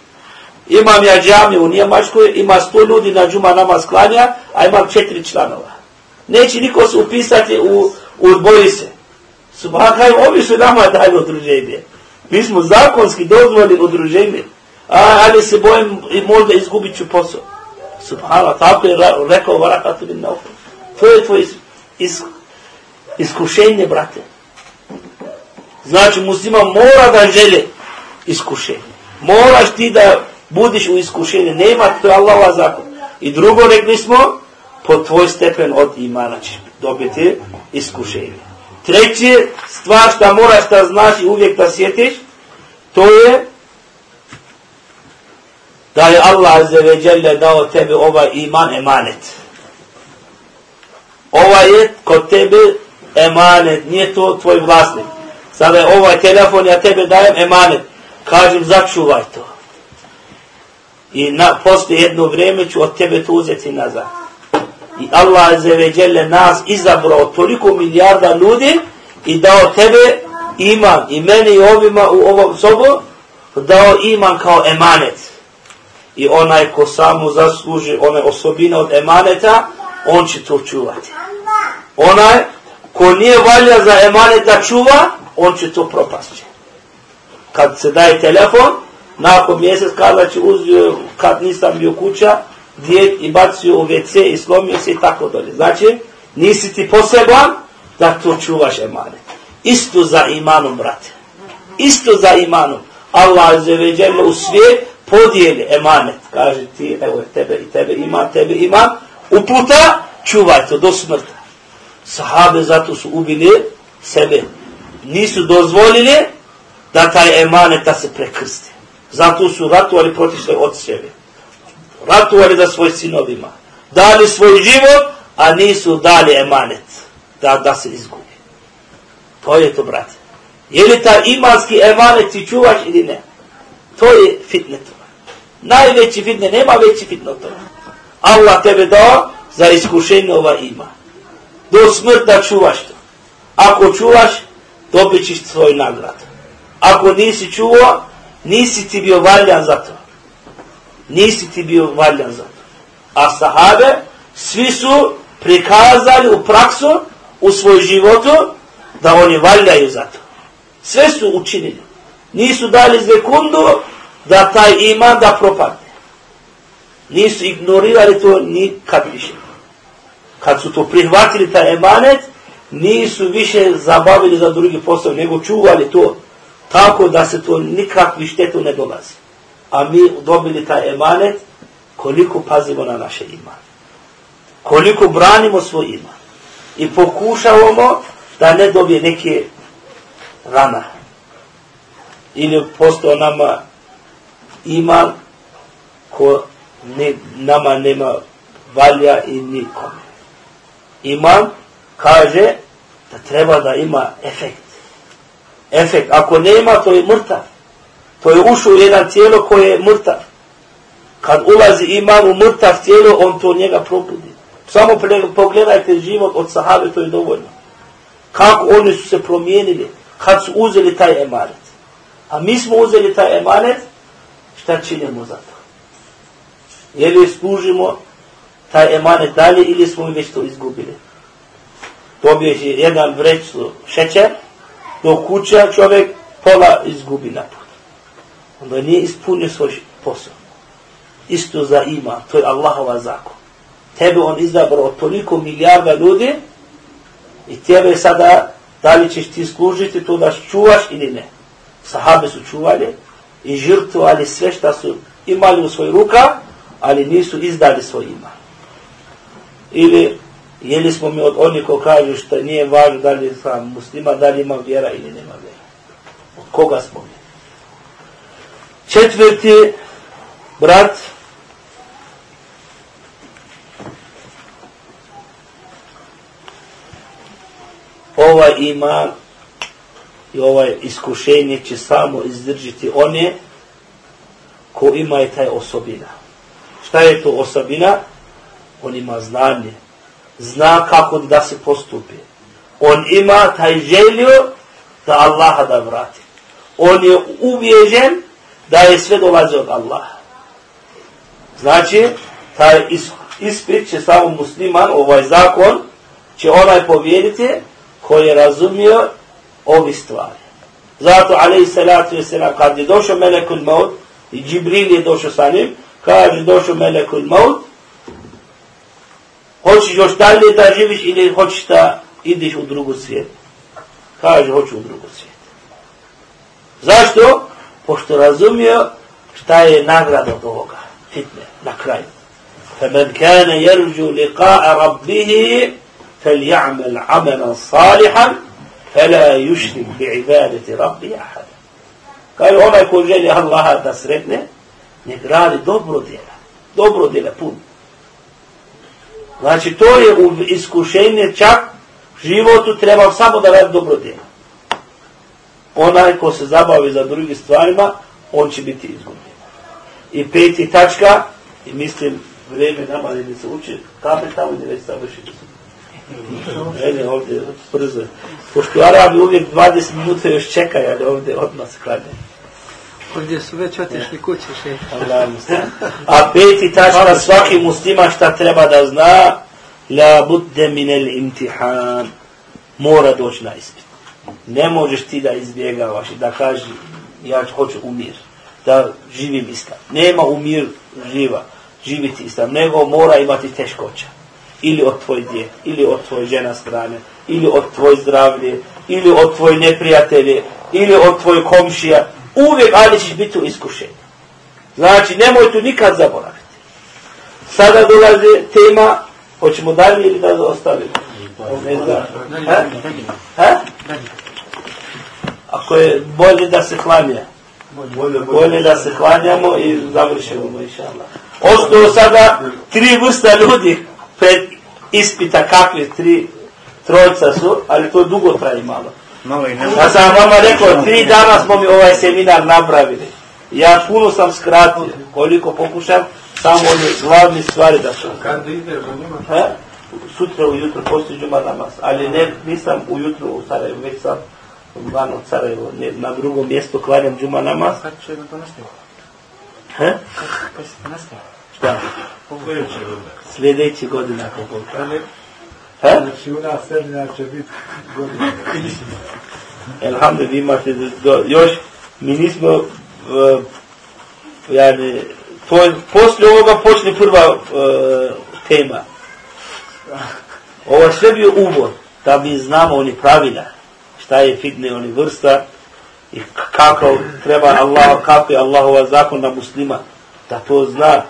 Speaker 1: Imam ja džamiju u Njemačkoj, ima sto ljudi na džuma nama sklanja, a imam četiri članova. Neće niko se upisati u, u boji se. Subhakaj, ovi su nama dali odruženje. Mi smo zakonski dozvoli odruženje. A, ali se bojim i možda izgubit ću posao. Subhala, tako je rekao Varakatu bin Naufu. To je tvoje is, is, iskušenje, brate. Znači, muslima mora da žele iskušenje. Moraš ti da budiš u iskušenju. Nema, to je Allahova zakon. I drugo, rekli smo, po tvoj stepen od imana ćeš dobiti iskušenje. Treće stvar što moraš da znaš i uvijek da sjetiš, to je da je Allah Azzeveđele dao tebe ovaj iman emanet. Ovaj je kod tebe emanet, nije to tvoj vlasnik. Sada je ovaj telefon, ja tebe dajem emanet. Kažem, začuvaj to. I na, poslije jedno vrijeme ću od tebe to uzeti nazad. I Allah Azzeveđele nas izabrao toliko milijarda ljudi i dao tebe iman i meni i ovima u ovom sobu dao iman kao emanet. I onaj ko samo zasluži one osobine od emaneta, on će to čuvati. Onaj ko nije valja za emaneta čuva, on će to propasti. Kad se daje telefon, nakon mjesec kada će uzio, eh, kad nisam bio kuća, djed i bacio u WC i slomio se i tako dolje. Znači, nisi ti poseban da to čuvaš emanet. Isto za imanom, brate. Isto za imanom. Allah za u svijet podijeli emanet. Kaže ti, evo tebe i tebe ima, tebe ima. Uputa, čuvaj to do smrta. Sahabe zato su ubili sebe. Nisu dozvolili da taj emanet da se prekrsti. Zato su ratovali protiv svoje od sebe. Ratovali za svoj sinovima. Dali svoj život, a nisu dali emanet da, da se izgubi. To je to, brate. Je li ta imanski emanet ti čuvaš ili ne? To je fitneta. Najveći fitne, nema veći fitne. Allah tebe dao za iskušenje ova ima. Do smrta čuvaš to. Ako čuvaš, dobit ćeš svoj nagrad. Ako nisi čuvao, nisi ti bio valjan za to. Nisi ti bio valjan za to. A sahabe, svi su prikazali u praksu, u svoj životu, da oni valjaju za to. Sve su učinili. Nisu dali sekundu da taj iman da propadne. Nisu ignorirali to nikad više. Kad su to prihvatili taj emanet, nisu više zabavili za drugi posao, nego čuvali to tako da se to nikakvi štetu ne dolazi. A mi dobili taj emanet koliko pazimo na naše iman. Koliko branimo svoj iman. I pokušavamo da ne dobije neke rana. Ili postao nama iman ko ne, nama nema valja i nikome. Iman kaže da treba da ima efekt efekt. Ako nema, to je mrtav. To je ušao u jedan tijelo koje je mrtav. Kad ulazi imam u mrtav tijelo, on to njega probudi. Samo pogledajte život od sahabe, to je dovoljno. Kako oni su se promijenili kad su uzeli taj emanet. A mi smo uzeli taj emanet, šta činimo za to? Je li služimo taj emanet dalje ili smo mi već to izgubili? Dobiješ jedan vreću šećer, do kuća čovjek pola izgubi na put. Onda nije ispunio svoj posao. Isto za ima, to je Allahova zakon. Tebe on izabrao toliko milijarda ljudi i tebe sada da li ćeš ti služiti to da čuvaš ili ne. Sahabe su čuvali i žrtvovali sve što su imali u svoj ruka, ali nisu izdali svoj ima. Ili Jeli smo mi od onih ko kažu što nije važno da li sam muslima, da li ima vjera ili nema vjera. koga spominje. Četvrti brat ovaj iman i ovaj iskušenje će samo izdržiti one ko ima je taj osobina. Šta je to osobina? On ima znanje. Zna kako da se postupi. On ima taj želju da Allaha da vrati. On je uvježen da je sve dolazi od Allaha. Znači, taj ispit će samo musliman, ovaj zakon, će onaj povjeriti koji je razumio ovi stvari. Zato, alaih salatu wasalam, kad je došao melekul maut, i Džibril je došao sa njim, kaže, došao melekul maut, hoćeš još dalje da živiš ili hoćeš da ideš u drugu svijet? Kaže, hoću u drugu svijet. Zašto? Pošto razumio šta je nagrada od ovoga. Fitne, na kraju. فمن كان يرجو لقاء ربه فليعمل عملا صالحا فلا يشرك بعبادة ربه أحدا قال ona ko želi Allaha da sretne, ne gradi dobro djela. Dobro djela, pun. Znači, to je iskušenje čak životu treba samo da radi dobro djelo. Onaj ko se zabavi za drugim stvarima, on će biti izgubljen. I peti tačka, i mislim, vreme nama ne se uči, kape tamo ne već završili su. Ne, ovdje, brzo. Pošto Arabi uvijek 20 minuta još čekaju, ali ovdje odmah se klade.
Speaker 3: Ovdje su već otišli kuće, še.
Speaker 1: A peti tačka, svaki muslima šta treba da zna, la budde minel imtihan. Mora doći na ispit. Ne možeš ti da izbjegavaš i da kaži, ja hoću umir, da živim islam. Nema umir živa, živiti islam, nego mora imati teškoća ili od tvoj dje, ili od tvoje žena strane, ili od tvoj zdravlje, ili od tvoj neprijatelje, ili od tvoj komšija, uvijek ali ćeš biti u iskušenju. Znači, nemoj tu nikad zaboraviti. Sada dolaze tema, hoćemo dalje ili da ostavimo? Ne znam. Ha? Ako je bolje da se hlanja. Bolje da se hlanjamo i završimo, inša Allah. Ostao sada tri vrsta ljudi pred ispita kakve tri trojca su, ali to dugo traji malo. Ja sam vama rekao, tri dana smo mi ovaj seminar napravili. Ja puno sam skratio, koliko pokušam, samo one glavne stvari da su.
Speaker 2: Kad ideš za njima?
Speaker 1: Sutra ujutro postoji džuma namaz, ali ne, nisam ujutro u Sarajevo, već sam van od Sarajevo, ne, na drugom mjestu klanjam džuma namaz.
Speaker 3: Kad će to nastaviti?
Speaker 1: He?
Speaker 3: Kad će to nastaviti?
Speaker 1: Šta?
Speaker 2: Sljedeće godine.
Speaker 1: Sljedeći godina ako Bog. He?
Speaker 2: znači u nas seminar će biti godine.
Speaker 1: Elhamdulillah imate do, još mi nismo uh, yani, to, poslije ovoga počne prva uh, tema. Ovo sve bio uvod, da mi znamo oni pravila, šta je fitne oni vrsta i kako treba Allah, kako je Allahova zakon na muslima, da to zna.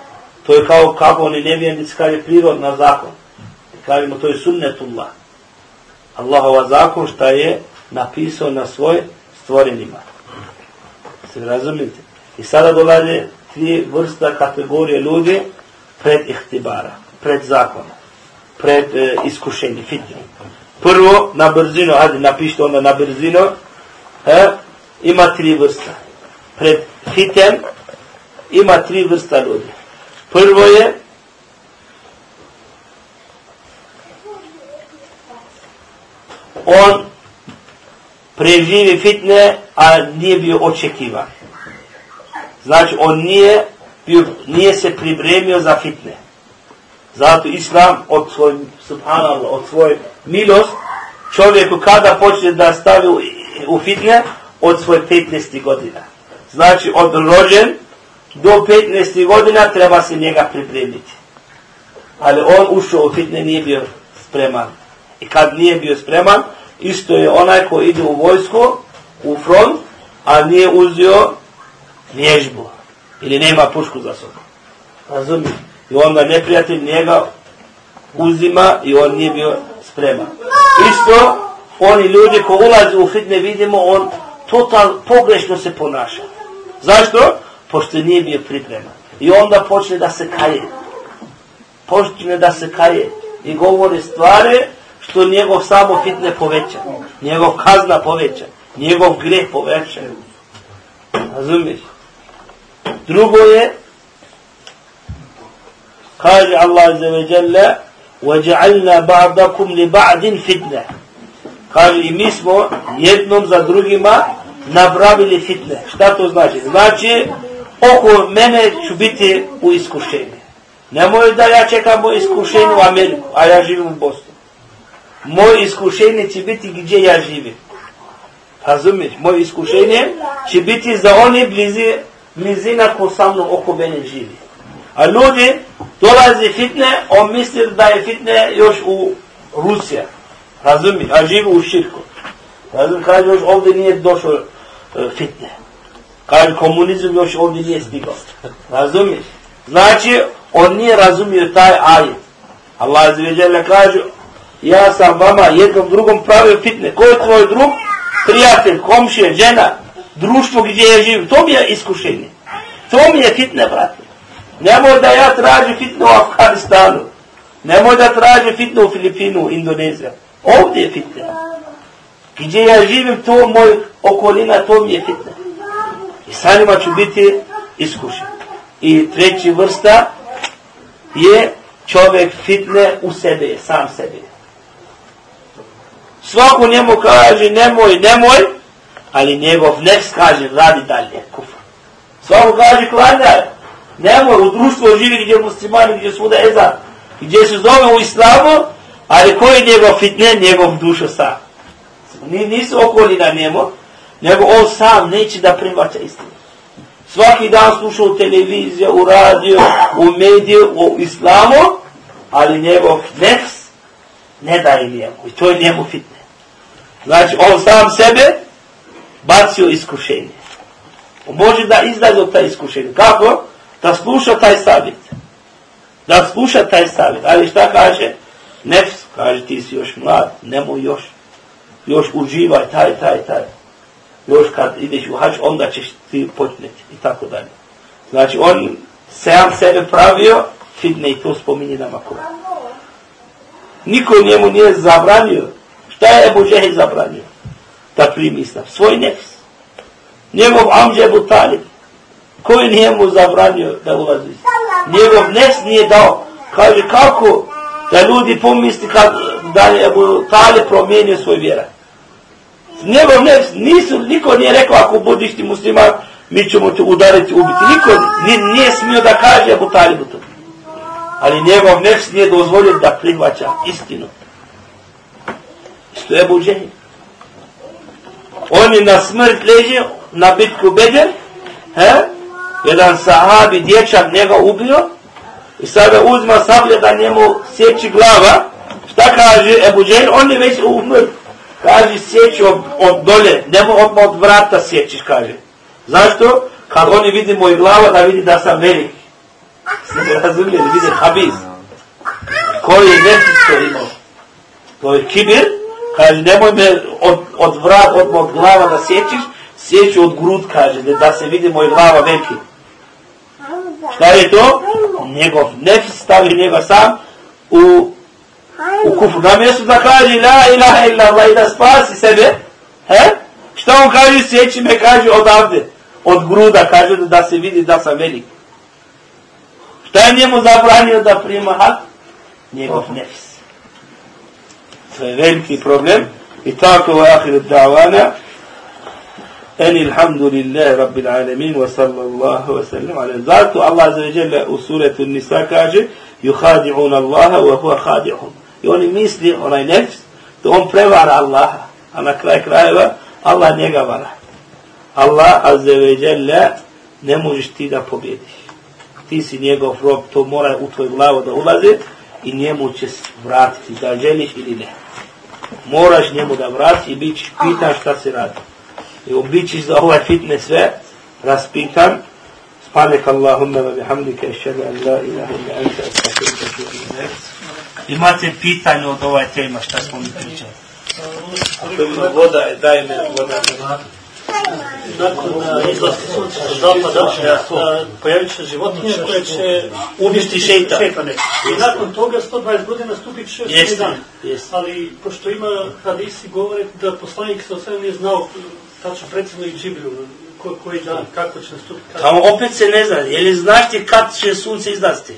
Speaker 1: To je kao kako oni nevjernici kada je prirodna zakon. Kažemo, to je sunnetullah. Allahova zakon šta je napisao na svoj stvorenima. Se razumite? I sada dolaze tri vrsta kategorije ljudi pred ihtibara, pred zakona, pred e, iskušenje, fitne. Prvo, na brzinu, hajde napišite onda na brzinu, e, ima tri vrsta. Pred fitem ima tri vrsta ljudi. Prvo je on preživi fitne, a nije bio očekivan. Znači, on nije, bio, nije se pripremio za fitne. Zato Islam od svoj, subhanallah, od svoj milost, čovjeku kada počne da stavi u, u fitne, od svoje 15. godina. Znači, od rođen do 15. godina treba se njega pripremiti. Ali on ušao u fitne, nije bio spreman. I kad nije bio spreman, isto je onaj ko ide u vojsku, u front, a nije uzio vježbu. Ili nema pušku za sobom. Razumije? I onda neprijatelj njega uzima i on nije bio spreman. Isto, oni ljudi ko ulazi u fitne, vidimo, on total pogrešno se ponaša. Zašto? Pošto nije bio pripreman. I onda počne da se kaje. Počne da se kaje. I govori stvari što njegov samo fitne poveća. Njegov kazna poveća. Njegov greh poveća. Razumiješ? Drugo je, kaže Allah Azza wa Jalla, وَجَعَلْنَا بَعْدَكُمْ لِبَعْدٍ فِتْنَةً Kaže, i mi smo jednom za drugima napravili fitne. Šta to znači? Znači, oko mene ću biti u iskušenju. Nemoj da ja čekam moje iskušenje u Ameriku, a ja živim u Bosnu. Moje iskušenje će biti gdje ja živim. Razumiješ? Moje iskušenje će biti za one blizi, blizina ko sa mnom oko mene živi. A ljudi dolazi fitne, on misli da je fitne još u Rusija. Razumiješ? A živi u Širku. Razumiješ? Kaže još ovdje nije došao uh, fitne. Kaže komunizam još ovdje nije stigao. Razumiješ? Znači, on nije razumio taj ajet. Allah azze ve kaže, ja sam vama jednom drugom pravio fitne. Ko je tvoj drug? Prijatelj, komšije, žena, društvo gdje je živ. To mi je iskušenje. To mi je fitne, brate. Nemoj da ja tražim fitnu u Afganistanu. Nemoj da tražim fitnu u Filipinu, Indonezija. Ovdje je fitne. Gdje ja živim, to moj okolina, to mi je fitne. I sa njima ću biti iskušen. I treći vrsta je čovjek fitne u sebe, sam sebe. Svako njemu kaže nemoj, nemoj, ali njegov nefs kaže radi dalje, kufr. Svako kaže klanjaj, nemoj, u društvu živi gdje muslimani, gdje svuda eza, gdje se zove u islamu, ali koji je njegov fitne, njegov dušo sam. Nisu okolina njemu, nego on sam neće da prihvaća istinu. Svaki dan sluša u televiziju, u radio, u mediju, u islamu, ali njegov nefs ne daje njemu. I to je njemu fitne. Znači, on sam sebe bacio iskušenje. On može da izlazi od taj iskušenje. Kako? Da sluša taj savjet. Da sluša taj savjet. Ali šta kaže? Nefs, kaže, ti si još mlad, nemoj još. Još uživaj, taj, taj, taj još kad ideš u hač, onda ćeš ti počneti i tako dalje. Znači, on sam sebe pravio, fitne i to spominje na makuru. Niko njemu nije zabranio. Šta je Ebu Žehe zabranio? Da islam. Svoj nefs. Njegov Amđe Ebu Talib. Koji njemu zabranio da ulazi? Njegov nefs nije dao. Kaže, kako da ljudi pomisli kad, da je Ebu Talib promijenio svoj vjerak? njegov nefs, nisu, niko nije rekao ako budiš ti musliman, mi ćemo te udariti, ubiti. Niko nije, nije smio da kaže Ebu Talibu to. Ali njegov nefs nije dozvolio da prihvaća istinu što je Abu Džehil. On je na smrt leži na bitku Beder, he? jedan sahabi, dječak njega ubio i sada uzma sablje da njemu sjeći glava. Šta kaže Ebu Džehil? On je već umrt kaže sjeći od, od dolje, nemo odmah od vrata sjećiš, kaže. Zašto? Kad oni vidi moj glava, da vidi da sam velik. Se ne razumije, da vidi habiz. Koji je nefis to imao? To je kibir, kaže, nemoj me od, od vrat, od moj glava da sjećiš, sjeću od grud, kaže, da se vidi moj glava veliki. Šta je to? Njegov nefis stavi njega sam u u kufru. Na mjestu da kaže la ilaha illa Allah i da spasi sebe, he? Šta on kaže, sjeći me, kaže odavde, od gruda, kaže da se vidi da sam velik. Šta je njemu zabranio da prima hak? Njegov nefis. To je veliki problem. I tako u ahiru da'vana. Eni alhamdulillah rabbil alemin wa sallallahu wa sallam ala Zato Allah azza zaveđele u suretu Nisa kaže yuhadi'un Allaha wa huwa khadi'hum I oni misli onaj nefs da on prevara Allaha. A na kraj krajeva Allah njega vara. Allah azzeveđele ne možeš ti da pobjedi. Ti si njegov rob, to mora u tvoj glavo da ulazi i njemu će se vratiti da želiš ili ne. Moraš njemu da vrati i bit ćeš pitan šta se radi. I bit ćeš za ovaj fitne sve raspitan. Spanek Allahumma wa bihamdika, išćadu an la ilaha illa anta, astaghfiruka Imate pitanje od ovaj tema šta smo mi pričali? Ako je voda, daj mi voda.
Speaker 4: Nakon uh, izlaska sunca sa zapada pojavit će životinje koje će
Speaker 1: Uništi šeitan.
Speaker 4: šetane. I nakon toga 120 godina stupit će
Speaker 1: Jeste,
Speaker 4: šest dan. Ali pošto ima hadisi govore da poslanik sa sve nije znao tačno precizno i Džibril ko, koji dan, kako će nastupiti.
Speaker 1: Tamo opet se ne zna, je li znaš ti kad će sunce izlaziti?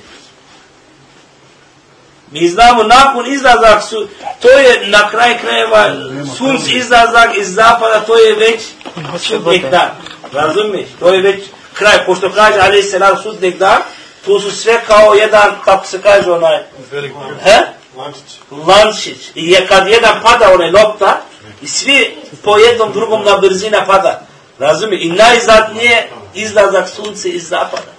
Speaker 1: Mi znamo nakon izlazak su, to je na kraj krajeva sunce izlazak iz zapada, to je već sudnik dan. Razumiješ? To je već kraj, pošto kaže ali se nam sudnik dan, to su sve kao jedan, kako se kaže onaj, he? lančić. I je kad jedan pada onaj lopta, i svi po jednom drugom na brzina pada. Razumije? I najzadnije izlazak sunce iz zapada.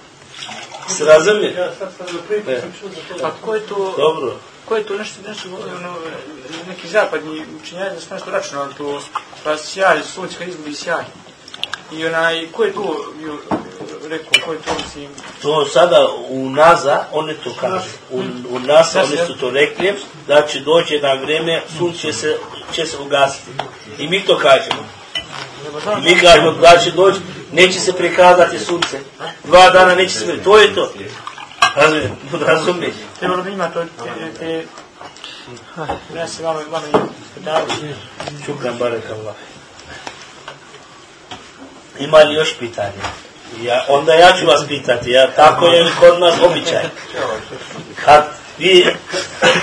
Speaker 1: Se razumije?
Speaker 4: Ja sad sam na prvi put sam čuo za to.
Speaker 3: A ko je to,
Speaker 1: Dobro.
Speaker 3: ko je to nešto, nešto, ono, neki zapadni učinjaci da su nešto računali to, pa sjaj, sunce kad izgubi sjaj. I onaj, ko je to bio, rekao, ko je to, mislim,
Speaker 1: To sada u NASA, oni to kažu. U, u NASA oni su to rekli, da će doći jedan vreme, sunce će se, će se ugasiti. I mi to kažemo. I mi kažemo da će doći, neće se prikazati sunce. Dva dana neće se to je to. Razumiješ? Razumiješ?
Speaker 3: trebalo bi ima to, te, te, ja se vama, vama i dali.
Speaker 1: Šukran barek Allah. Ima li još pitanje? Ja, onda ja ću vas pitati, ja, tako je li kod nas običaj. Kad vi,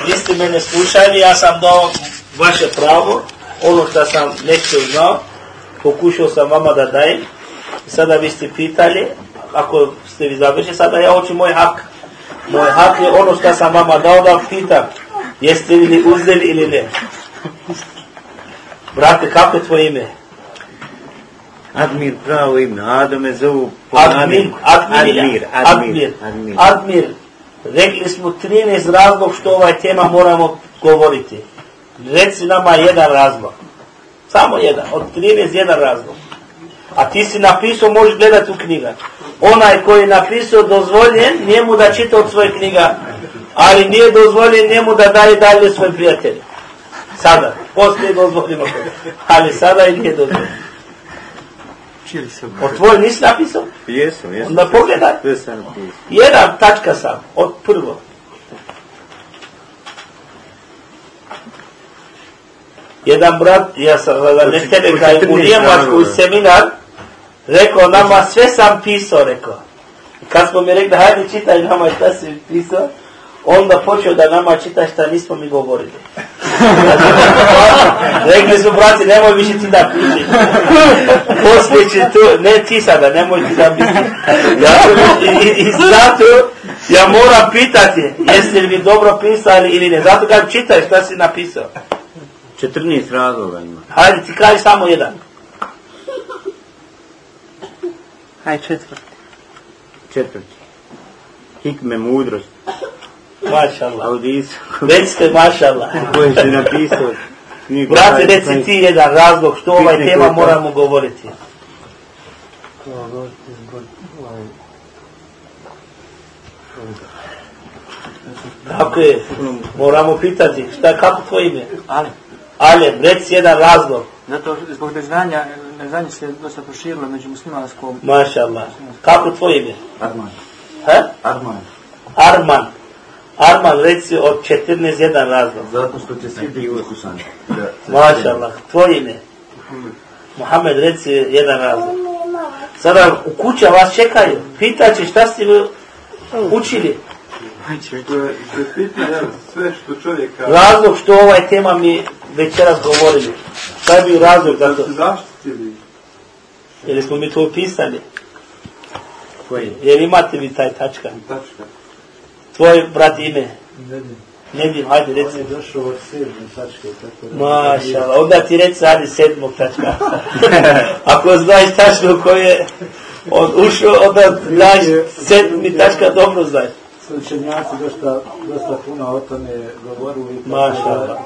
Speaker 1: vi ste mene slušali, ja sam dao vaše pravo, ono što sam nešto znao, pokušao sam vama da dajem, sada vi ste pitali, ako ste vi završili, sada ja hoću moj hak. Moj hak je ono što sam vama dao da pitam, jeste li uzeli ili ne. Brate, kako je tvoje ime?
Speaker 5: Admir pravo ime, Ado me zovu po
Speaker 1: Admir. Admir,
Speaker 5: Admir,
Speaker 1: Admir,
Speaker 5: Admir.
Speaker 1: Admir. Rekli smo 13 razlog što ovaj tema moramo govoriti. Reci nama jedan razlog. Samo jedan, od 13 jedan razlog. A ti si napisao, možeš gledati u knjiga. Onaj koji je napisao dozvoljen, njemu da čita od svoje knjiga, ali nije dozvoljen njemu da daje dalje svoj prijatelj. Sada, poslije je dozvoljeno. Ali sada i nije dozvoljeno. Od tvoj nisi napisao?
Speaker 5: Jesam, jesam.
Speaker 1: Onda pogledaj.
Speaker 5: Sve sam napisao.
Speaker 1: Jedan tačka sam, od prvo. Jedan brat, ja sam ne tebe kaj u Njemačku seminar, rekao nama sve sam pisao, rekao. Kad smo mi rekli, hajde čitaj nama šta si pisao, onda počeo da nama čita šta nismo mi govorili. Rekli su, brati, nemoj više ti da piši. Poslije će to, ne ti sada, nemoj ti da piši. Ja i, i, zato ja moram pitati, jeste li vi dobro pisali ili ne. Zato kad čitaj šta si napisao.
Speaker 5: 14 razloga ima.
Speaker 1: Hajde, ti kaži samo jedan.
Speaker 3: Aj, četvrti.
Speaker 5: Četvrti. Hikme mudrost.
Speaker 1: Mašallah.
Speaker 5: Audis.
Speaker 1: Recite mašallah.
Speaker 5: Koje si napisao. knjigu
Speaker 1: Brate, reci ti jedan razlog što ovaj tema
Speaker 5: koji
Speaker 1: moramo govoriti. Kako je? Moramo pitati, šta, kako tvoje ime?
Speaker 3: Ali,
Speaker 1: Ale, reci jedan razlog.
Speaker 3: zato zbog neznanja, neznanje se dosta proširilo među muslimanskom.
Speaker 1: Mašallah. Kako tvoje ime?
Speaker 5: Arman.
Speaker 1: He?
Speaker 5: Arman.
Speaker 1: Arman. Arman, reci od 14 jedan razlog.
Speaker 5: Zato što će svi biti uskušani.
Speaker 1: Mašallah. Tvoje ime? Mohamed, reci jedan razlog. Sada u kuća vas čekaju. Pitaće šta ste vi učili.
Speaker 2: Sve što čovjek kaže,
Speaker 1: Razlog što ovaj tema mi večeras govorili. Šta je bio razlog za to?
Speaker 2: se zaštitili.
Speaker 1: Jer smo mi to upisali.
Speaker 5: Koji?
Speaker 1: Jer imate vi taj tačka.
Speaker 2: Tačka.
Speaker 1: Tvoj brat ime.
Speaker 2: Ne znam.
Speaker 1: Ne vidim, hajde reci.
Speaker 2: On je došao od sedme tačke, tako.
Speaker 1: Mašala, onda ti reci hajde sedmog tačka. Ako znaš tačno ko je on ušao, onda znaš sedmi tačka dobro znaš.
Speaker 2: Učenjaci dosta, dosta puno o tome govorili.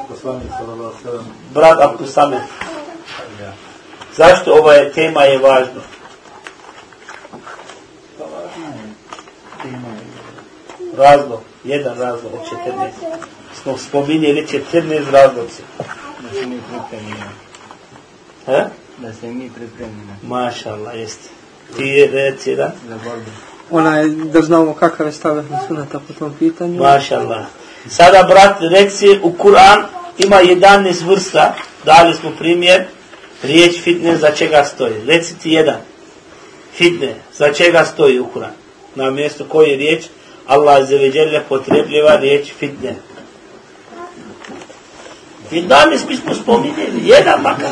Speaker 2: Poslanik sallallahu alejhi ve sellem
Speaker 1: Brat Abdu Samet. Zašto ova je tema je važna? Razlog, jedan razlog od 14. Smo spominjeli 14 razloga. He?
Speaker 6: Da se mi pripremimo
Speaker 1: Maša Allah, jeste. Ti je reci jedan?
Speaker 6: za borbu.
Speaker 7: Onaj, da znamo kakav je stav na sunata po tom pitanju.
Speaker 1: Maša Allah. Sada, brat, reci, u Kur'an ima 11 vrsta, dali smo primjer, riječ fitne za čega stoji. Reci ti jedan. Fitne, za čega stoji u Kur'an? Na mjestu koji riječ, Allah zeveđelje potrebljiva riječ fitne. 11 mi smo spominjeli, jedan makar.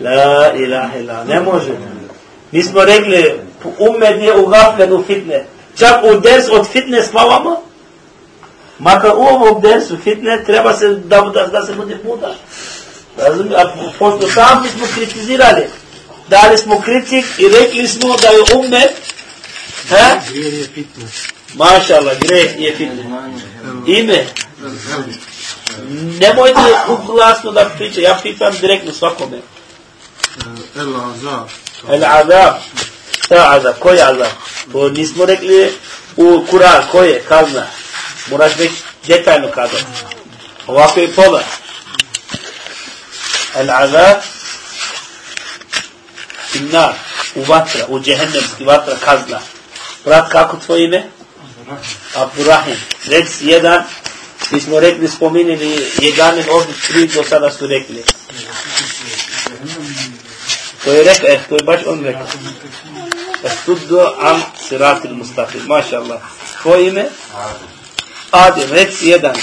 Speaker 1: La ilaha ila, ne može. Mi smo rekli, umet je u gaflenu fitne. Čak u des od fitne spavamo, makar u ovom dersu fitne treba se da, da, da se bude muda. Razumije? A pošto tam smo kritizirali, dali smo kritik i rekli smo da je umet, he?
Speaker 4: Grijeh je fitne.
Speaker 1: Maša Allah, greh je fitne. Ime. Nemojte glasno da priča, ja pitam direktno svakome.
Speaker 8: El Azab.
Speaker 1: El azab. Šta azab? Koji azab? To nismo rekli u Kur'an. Koji je? Kazna. Moraš već detaljno kazati. Ovako je pola. El azab. Innar. U vatra. U džehennemski vatra kazna. Brat, kako tvoje ime? Abdurrahim. Reci jedan. Mi smo rekli, spominjeni jedanin ovdje tri do sada su rekli. To je eh, to je baš on rekao. Estuddu am siratil mustaqim. Maša Allah. Tvoje ime? Adem, reci jedan.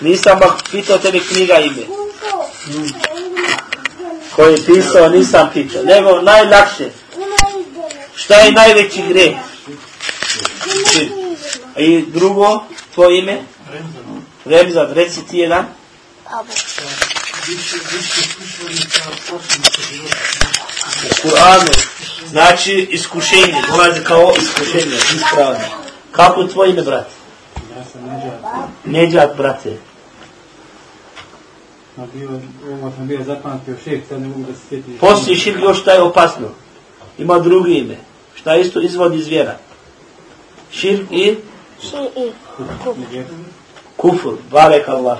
Speaker 1: Nisam bak pitao tebe knjiga ime. Koji je pisao, nisam pitao. Nego najlakše. Šta je najveći greh? I drugo, tvoje ime? Remzad, reci ti jedan. U Kur'anu znači iskušenje, dolazi kao iskušenje, ispravno. Kako je tvoje ime, brate?
Speaker 2: Ja sam neđa.
Speaker 1: Neđat, brate.
Speaker 2: A bio, ovo sam bio zapamtio šeh, sad ne mogu da se sjetim.
Speaker 1: Poslije širk još šta je opasno. Ima drugi ime. Šta isto izvodi iz vjera. Širk i kufur. Barek Allah.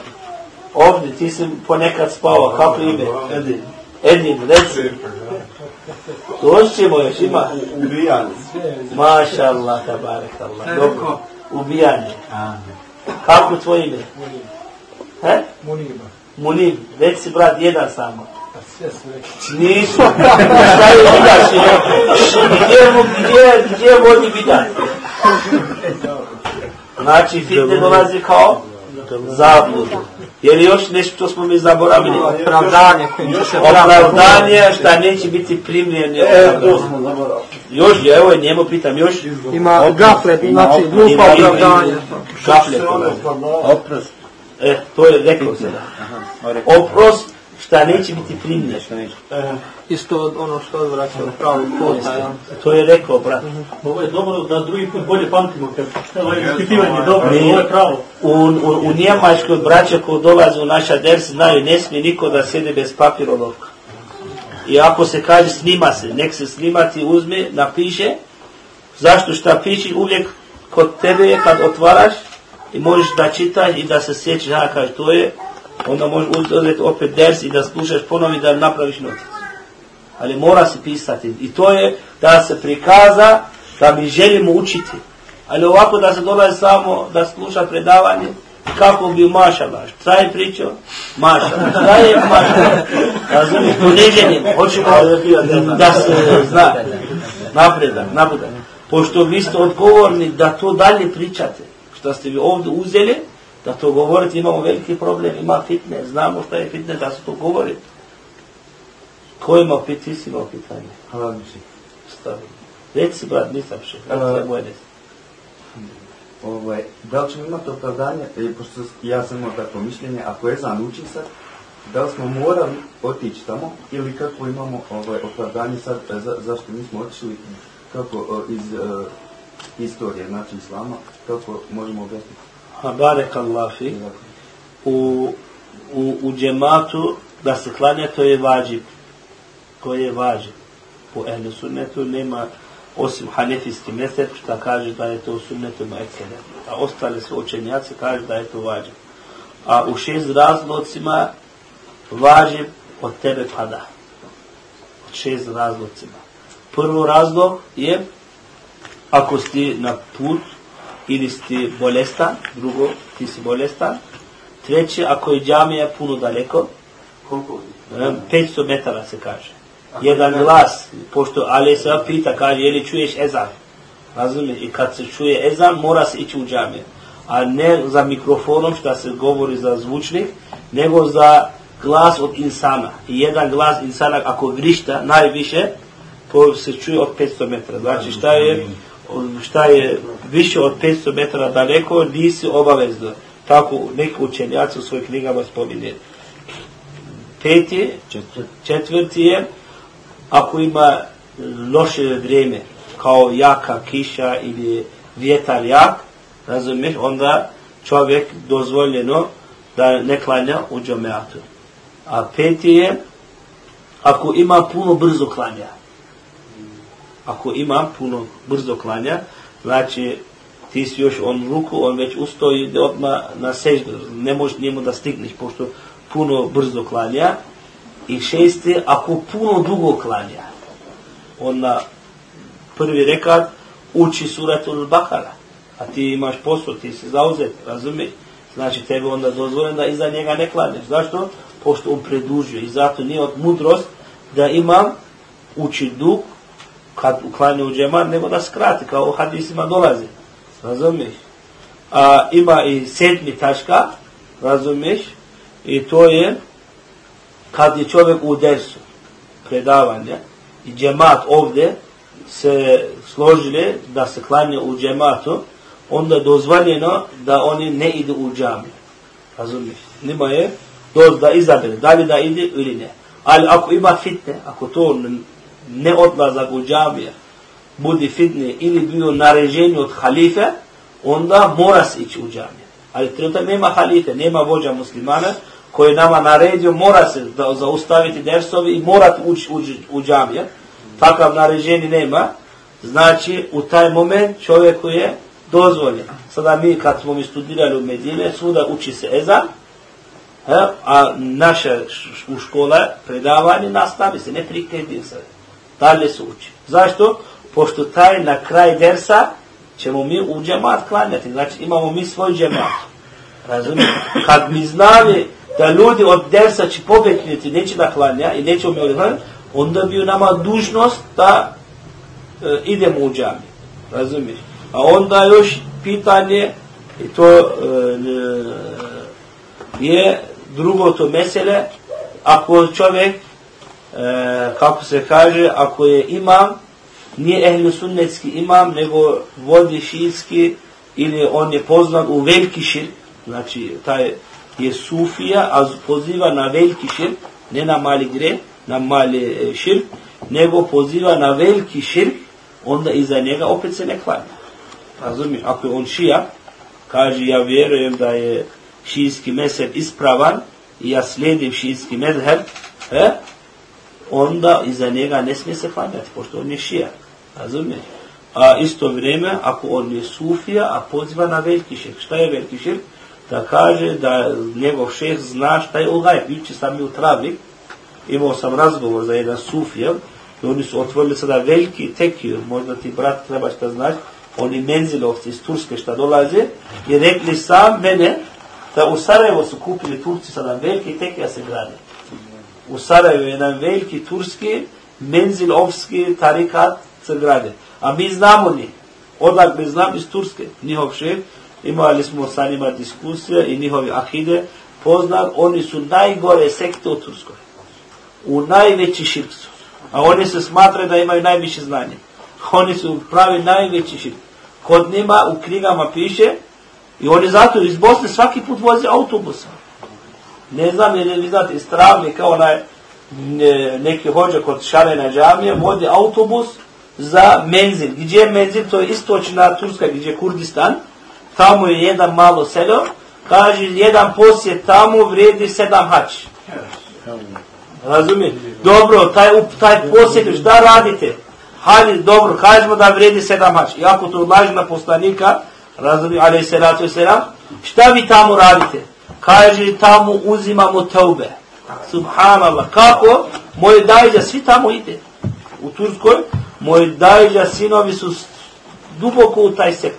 Speaker 1: Ovdje ti si ponekad spava. Kako ime? Edin. Edin, reci. Doći ćemo još, ima.
Speaker 8: Ubijanje.
Speaker 1: Maša Allah, tabarek Allah. Dobro. Ubijanje. Kako tvoje ime? He?
Speaker 2: Munima.
Speaker 1: Munim. Reci brat, jedan samo. Nisu. Šta je vidaš? Gdje, gdje, gdje vodi vidaš? Znači, fitne dolazi kao zabludu. Je li još nešto smo mi zaboravili?
Speaker 7: Opravdanje kojim će se
Speaker 1: Opravdanje šta neće biti primljeni.
Speaker 2: E, to smo zaboravili.
Speaker 1: Još, je, evo je njemu pitam, još?
Speaker 7: Ima gaflet, znači glupa opravdanje.
Speaker 1: Gaflet.
Speaker 5: Oprost.
Speaker 1: E, to je rekao se da. Oprost šta neće biti primljen.
Speaker 7: Isto od ono što odvraća od pravog puta.
Speaker 1: To je rekao, brat.
Speaker 4: Ovo je dobro da drugi put bolje pamtimo, kad ovo je ispitivanje dobro, ovo je pravo.
Speaker 1: U, u, u Njemačkoj braća ko dolaze u naša ders znaju ne smije niko da sjede bez papirolovka. I ako se kaže snima se, nek se snimati uzme, napiše, zašto šta piši uvijek kod tebe je kad otvaraš i možeš da čitaj i da se sjećaš, ha, kaže, to je, onda možeš uzeti opet ders i da slušaš ponovi da napraviš noticu. Ali mora se pisati. I to je da se prikaza da mi želimo učiti. Ali ovako da se dolazi samo da sluša predavanje, kako bi mašala. Šta je pričao? Mašala. Šta je mašala? Razumiješ, to ne želimo. Hoćemo da se zna. Napredak, napredak. Pošto vi ste odgovorni da to dalje pričate. Što ste vi ovdje uzeli, da to govorite, imamo veliki problem, ima fitne, znamo šta je fitne, da se to govori. Ko ima pit, ti si imao pitanje?
Speaker 6: Hladniči.
Speaker 1: Stavi. Reci, brat, nisam še. Kako se moje nesi?
Speaker 6: Ovaj, da li ćemo imati opravdanje, e, pošto ja sam imao takvo mišljenje, ako je zan uči sad, da li smo morali otići tamo, ili kako imamo ovaj, opravdanje sad, e, za, zašto nismo otišli, kako e, iz e, istorije, znači islama, kako možemo objasniti.
Speaker 1: Ha, barek Allah fi. U, u, u džematu da se klanja, to je vađib. To je vađib. Po ehlu sunnetu nema osim hanefijski mesec, šta kaže da je to sunnetu maekele. A ostali su učenjaci kaže da je to vađib. a u šest razlocima vađib od tebe pada. Od šest razlocima. Prvo razlog je ako si na put ili si bolestan, drugo ti si bolestan, treće ako je džamija puno daleko,
Speaker 6: Koliko?
Speaker 1: 500 metara se kaže. Jedan glas, pošto Ali se pita, kaže, je li čuješ ezan? Razumiješ? I kad se čuje ezan, mora se ići u džamiju. A ne za mikrofonom, što se govori za zvučnik, nego za glas od insana. I jedan glas insana, ako vrišta najviše, to se čuje od 500 metara. Znači, šta je, šta je više od 500 metara daleko, nisi obavezno. Tako neki učenjaci u svojim knjigama spominje. Peti, četvrti je, ako ima loše vrijeme, kao jaka kiša ili vjetar jak, razumiješ, onda čovjek dozvoljeno da ne klanja u džameatu. A peti je, ako ima puno brzo klanja. Ako imam puno brzo klanja, znači ti si još on ruku, on već ustoji ide odmah na seždu, ne možeš njemu da stigneš, pošto puno brzo klanja. I šesti, ako puno dugo klanja, onda prvi rekat uči suratul Bakara, a ti imaš posao, ti si zauzet, razumiješ? Znači tebe onda dozvoljeno da iza njega ne klanjaš. Zašto? Pošto on predužio i zato nije od mudrost da imam uči dug kad uklanja u džemat, nego da skrati, kao u hadisima dolazi. Razumiješ? A, ima i sedmi tačka, razumiješ? I to je kad je čovjek u dersu, predavanja, i džemat ovdje se složili da se klanja u džematu, onda dozvoljeno da oni ne idu u džamiju. Razumiješ? Nima je doz da izabere, da li da ide ili ne. Ali ako ima fitne, ako to не одлаза во джамија, буди фитне или био нарежени од халифе, онда мора се ичи у джамија. Али тренутно нема халифе, нема воđа муслимана, кој нама наредио, мора се да зауставите дерсови и мора да учи у, джамија. Такав нарежени нема. Значи, у тај момент човеку е дозволен. Сада ми, кад смо ми студирали у Медине, свуда учи се езан, а наша у школа предавање настави се, не прикредим се. Dalje se uči. Zašto? Pošto taj na kraj dersa ćemo mi u džemat klanjati. Znači imamo mi svoj džemat. Razumijem? Kad mi znali da ljudi od dersa će pobeknuti, neće da klanja i neće mi odklanjati, onda bi nama dužnost da e, idemo u džami. Razumiješ? A onda još pitanje, i to e, e je drugo to mesele, ako čovjek, e, kako se kaže, ako je imam, nije ehlusunnetski imam, nego vodi šijski, ili on je poznat u veliki širk, znači taj je sufija, a poziva na veliki širk, ne na mali gre, na mali e, širk, nego poziva na veliki širk, onda iza njega opet se ne klanja. Razumiješ, ako je on šija, kaže ja vjerujem da je šijski mesel ispravan i ja slijedim šijski medher, he, onda iza njega ne smije se klanjati, pošto on je šija. Razumiješ? A isto vrijeme, ako on je sufija, a poziva na veliki širk. Šta je veliki širk? Da kaže da njegov šeh zna šta je ogaj. Juče sam i u travi, imao sam razgovor za jedan sufijev, i oni su otvorili sada veliki tekiju, možda ti brat treba šta znaš, oni menzilovci iz Turske šta dolaze, i rekli sam mene, da u Sarajevo su kupili Turci sada veliki tekija se grade. U Sarajevo je jedan veliki turski menzilovski tarikat Crgrade. A mi znamo ni, odak mi znam iz Turske, njihov šef, imali smo sa njima diskusije i njihovi ahide, poznat, oni su najgore sekte u Turskoj. U najveći širk su. A oni se smatraju da imaju najviše znanje. Oni su pravi najveći širk. Kod njima u knjigama piše, i oni zato iz Bosne svaki put voze autobusom. Ne znam, je li znate, iz kao onaj ne, neki hođa kod Šarena džamije, vodi autobus za menzil. Gdje je menzil? To je istočna Turska, gdje je Kurdistan. Tamo je jedan malo selo. Kaže, jedan posjet tamo vredi sedam hač. Razumije? Dobro, taj, taj posjet, šta radite? Hajde, dobro, kažemo da vredi sedam hač. Iako to odlaži na poslanika, razumije, ali se selam, šta vi tamo radite? Kaže tamo uzimamo teube. Subhanallah. Kako? Moje dajđa, svi tamo ide. U Turskoj, moje dajđa, sinovi su duboko u taj sekt.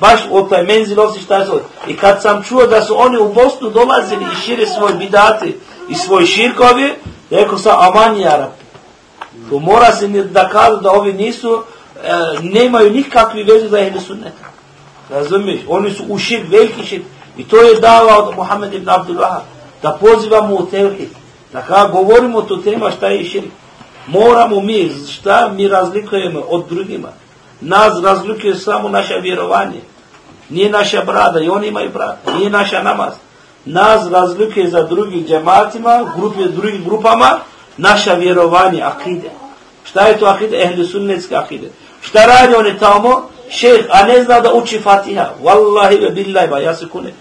Speaker 1: Baš u taj menzil osi šta je I kad sam čuo da su oni u Bosnu dolazili i šire svoj bidati i svoj širkovi, rekao sam, aman Arapi. To mora se da kažu da ovi nisu, e, nemaju nikakvi veze za ehli sunneta. Razumiješ? Oni su u širk, veliki širk. I to je dava od Muhammed ibn Abdullah. Da pozivamo u tevhid. Da kada govorimo to tema šta je širk. Moramo mi, šta mi razlikujemo od drugima. Nas razlikuje samo naše vjerovanje. Nije naša brada i oni imaju brada. Nije naša namaz. Nas razlikuje za drugim džematima, grupe, drugim grupama, naša vjerovanje, akide. Šta je to akide? Ehli sunnetske akide. Šta radi oni tamo? Šeh, a ne zna da uči Fatiha. Wallahi ve billahi, ba, ja se kunem.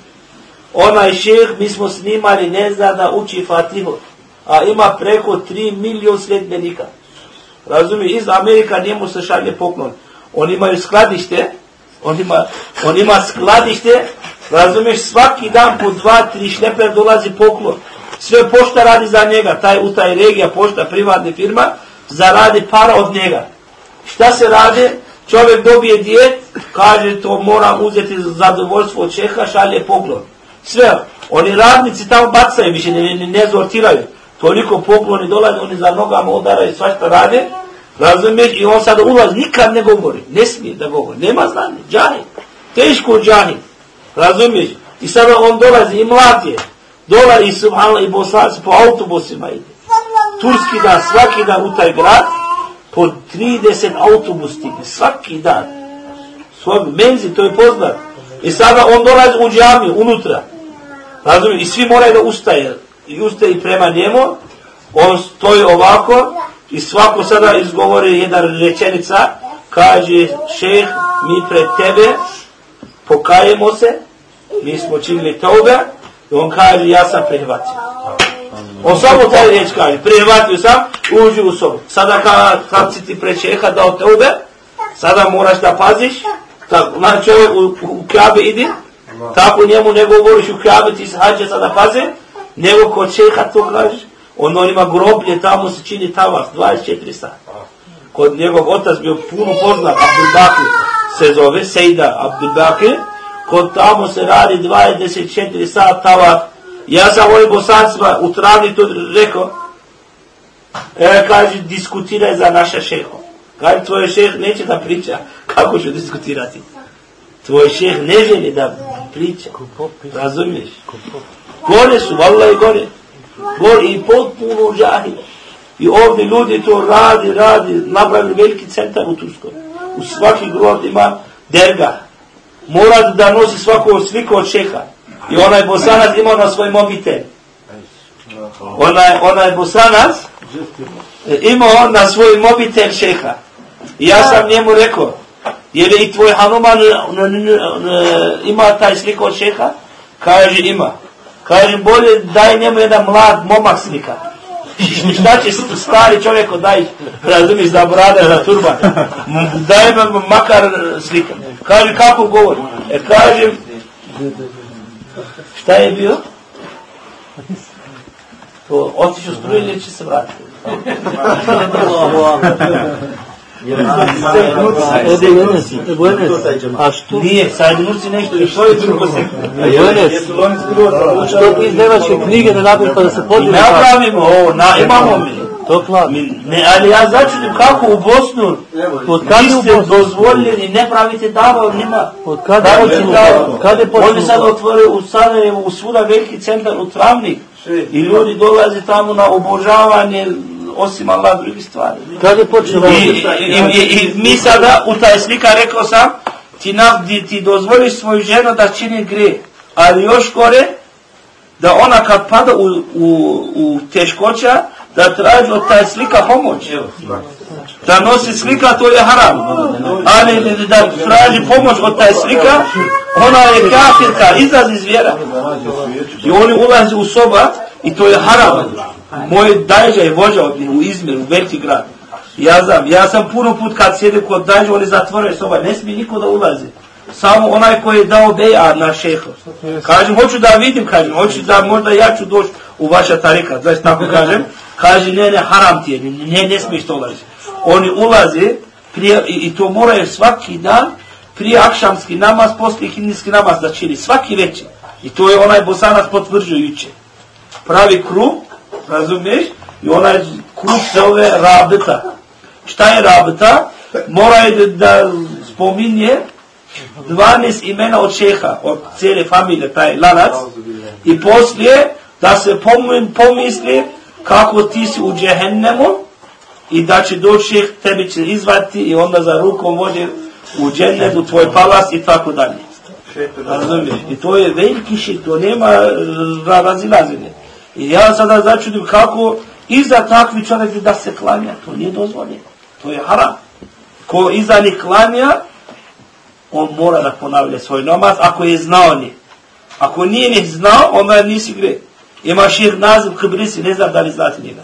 Speaker 1: Onaj šeh, mi smo snimali, ne zna da uči Fatihu. A ima preko 3 milion sljedbenika. Razumije, iz Amerika njemu se šalje poklon. Oni imaju skladište, on ima, on ima skladište, razumiješ, svaki dan po dva, tri šleper dolazi poklon. Sve pošta radi za njega, taj u taj regija pošta, privatna firma, zaradi para od njega. Šta se radi? Čovjek dobije dijet, kaže to moram uzeti za zadovoljstvo od Čeha, šalje poklon. Sve, oni radnici tamo bacaju, više ne, ne, ne zortiraju. Toliko pokloni dolaze, oni za nogama udaraju, svašta rade, razumiješ, i on sada ulazi, nikad ne govori, ne smije da govori, nema znanje, džahid, teško džahid, razumiješ, i sada on dolazi i mlad je, dolazi i subhanallah i bosanci po autobusima ide, turski dan, svaki dan u taj grad, po 30 autobus stigne, svaki dan, svoj menzi, to je poznat, i sada on dolazi u džamiju, unutra, razumiješ, i svi moraju da ustaje, i ustaje prema njemu, on stoji ovako, I svako sada izgovori jedan rečenica, kaže šeh, mi pred tebe pokajemo se, mi smo činili toga, i on kaže, ja sam prihvatio. On samo taj riječ kaže, prihvatio sam, uđi u sobu. Sada kad, kad si ti pred šeha dao tobe, sada moraš da paziš, tako, na znači, čovjek u, u kabe idi, tako njemu ne govoriš u kjabe, ti se hađe sada paze, nego kod šeha to kažeš, On, on ima groblje, tamo se čini tavas, 24 sata. Kod njegov otac bio puno poznat, Abdelbaki se zove, Sejda Abdelbaki, Kod tamo se radi 24 sata tavas. Ja sam ovim bosancima u travni to rekao, e, kaže, diskutiraj za naša šeho. Kaže, tvoj šeh neće da priča, kako ću diskutirati? Tvoj šeh ne želi da priča, razumiješ? Gore su, valla i gore gori i potpuno džahil. I ovdje ljudi to radi, radi, napravili veliki centar u Turskoj. U svaki grob ima derga. Mora da nosi svako sliku od šeha. I onaj bosanac ima na svoj mobitel. Onaj, onaj bosanac ima on na svoj mobitel šeha. I ja sam njemu rekao, je li i tvoj Hanuman ima taj sliku od šeha? Kaže ima. Kaže, bolje daj njemu jedan mlad momak slika. Šta će stari čovjek daj, razumiješ, za brada, za turban. Daj me makar slika. Kaže, kako govori? E, kaže, šta je bio? To, otišu struju ili će se vratiti?
Speaker 7: Ovdje je Enes, Ebu Enes, a što?
Speaker 1: Nije, sad Nusi nešto, i što je drugo se?
Speaker 7: Ebu Enes, što ti iz Nevačke knjige ne napiš pa da se podijeli?
Speaker 1: Ne pravimo ovo, na, imamo mi.
Speaker 7: To kladno.
Speaker 1: Ne, ali ja začudim kako u Bosnu
Speaker 7: Od u
Speaker 1: niste
Speaker 7: Bosnu?
Speaker 1: dozvoljeni, ne pravite davao njima.
Speaker 7: Od kada
Speaker 1: Kako
Speaker 7: je
Speaker 1: će
Speaker 7: počelo?
Speaker 1: davao?
Speaker 7: Kad je počelo?
Speaker 1: Oni sad otvore u Sarajevu, u svuda veliki centar u Travnik. I ljudi dolaze tamo na obožavanje, osim Allah drugih stvari.
Speaker 7: Kad je počelo?
Speaker 1: I, i, i, i mi sada u taj slika rekao sam, ti, na, ti, ti dozvoliš svoju ženu da čini gre, ali još gore, da ona kad pada u, u, u teškoća, da traži od taj slika pomoć. Da nosi slika, to je haram. Ali da traži pomoć od taj slika, ona je kafirka, izlazi iz vjera. I oni ulazi u soba i to je haram. Moj dajđa je vođa od u Izmir, u veliki grad. Ja znam, ja sam puno put kad sjedim kod dajđa, oni zatvoraju soba, ne smije niko da ulazi. samo onaj koji je dao beja na šeha. Kažem, hoću da vidim, kažem, hoću da možda ja ću doći u vaša tarika, znaš tako kažem. Kaže, ne, ne, haram ti je, ne, ne smiješ to ulazi. Oni ulaze, prije, i, i to moraju svaki dan, prije akšamski namaz, poslije hindijski namaz da čini, svaki večer. I to je onaj bosanac potvrđujuće. Pravi krug, razumiješ, i onaj krug se zove rabita. Šta je rabita? Moraju da, da spominje 12 imena od šeha, od cijele familije, taj lanac, i poslije da se pomisli kako ti si u džehennemu i da će doći šeh, tebi će izvati i onda za rukom vodi u džennet, u tvoj palas i tako dalje. Razumiješ? I to je veliki šeh, to nema razilazine. I ja sada začudim kako iza takvi čovjek da se klanja, to nije dozvoljeno. To je haram. Ko iza njih klanja, on mora da ponavlja svoj namaz, ako je znao ni. Ako nije njih znao, onda nisi gre. Ima šir naziv Kibrisi, ne znam da li znate njega.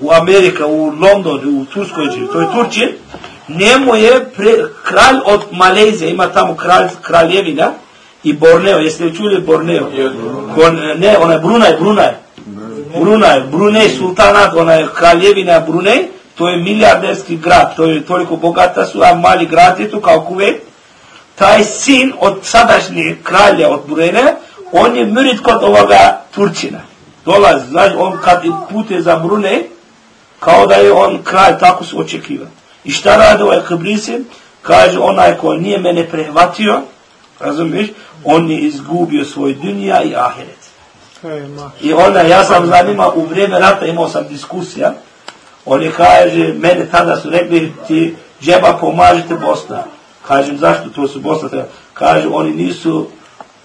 Speaker 1: U Amerika, u London, u Turskoj, to je Turčin, njemu je pre, kralj od Malezije, ima tamo kralj, kraljevina, и Борнео, јесте ја чуле Борнео? Бон, не, она е Брунај, Брунај. Брунај, Бруней султанат, она е кралјевина Бруней, тој е милиардерски град, тој е толико богата су, а мали град ето како Кувејт. Тај син од садашни кралја од Бруне, он е мирит кот овага Турчина. Долаз, знаеш, он кад путе за Брунай, као да е он крај, тако се очекива. И шта ради овај Кабрисин? Каже, онај кој ние мене прехватио, razumiješ, on je izgubio svoj dunija i ahiret. I onda, ja sam zanima, u vrijeme rata imao sam diskusija, on je kaže, mene tada su rekli, ti džeba pomažite Bosna. Kažem, zašto to su Bosna? Kaže, oni nisu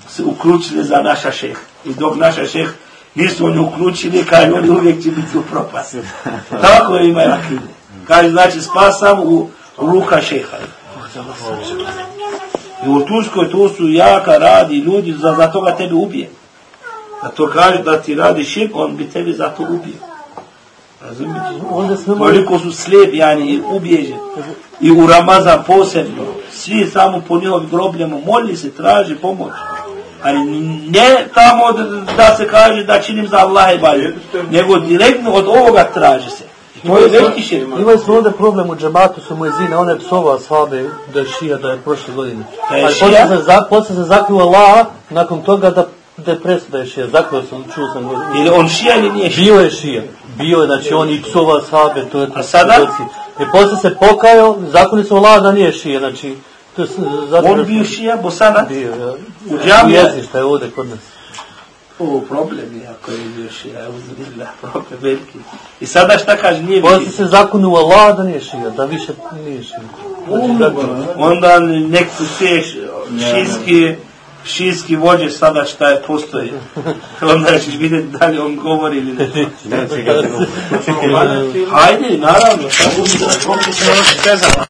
Speaker 1: se uključili za naša šeh. I dok naša šeh nisu oni uključili, kaže, oni uvijek će biti u propasti. Tako imaju akide. Kaže, znači, spasam u ruka šeha. I u Turskoj to su jaka radi ljudi, za, za toga tebe ubije. Da to kaže da ti radi širk, on bi tebi za to ubije. Razumijete? Koliko su slijepi, yani, i ubježeni. I u Ramazan posebno. Svi samo po njihovim grobljama moli se, traži pomoć. Ali ne tamo da, da se kaže da činim za Allah i balje, nego direktno od ovoga traži se. To je veliki šir.
Speaker 7: Imali smo onda problem u džematu su mu jezine, ona je psova svabe da je šija da je prošle godine.
Speaker 1: Da je
Speaker 7: Ali
Speaker 1: šija?
Speaker 7: posle se, za, posle se zakljuo Allah, nakon toga da da je presu da je šija. Zakljuo sam, čuo sam.
Speaker 1: Ili on šija ili nije šija?
Speaker 7: Bio je šija. Bio je, znači on i psova sabe, to je...
Speaker 1: A sada?
Speaker 7: I posle se pokajao, zakoni su Allah da nije šija, znači... To je, zato
Speaker 1: On bio šija, bosanac?
Speaker 7: Bio, ja.
Speaker 1: U džamiji?
Speaker 7: Jezišta je ovde kod nas.
Speaker 1: O, problem je ako je bio šija, uzbillah, problem veliki. I sada šta kaže, nije vidio.
Speaker 7: se zakonu u Allah da nije šija, da više nije šija. Znači, kako-
Speaker 1: Onda nek su sve šijski, šijski vođe sada šta je postoji. Onda ćeš vidjeti da li on govori ili ne. Hajde, naravno. šta bude.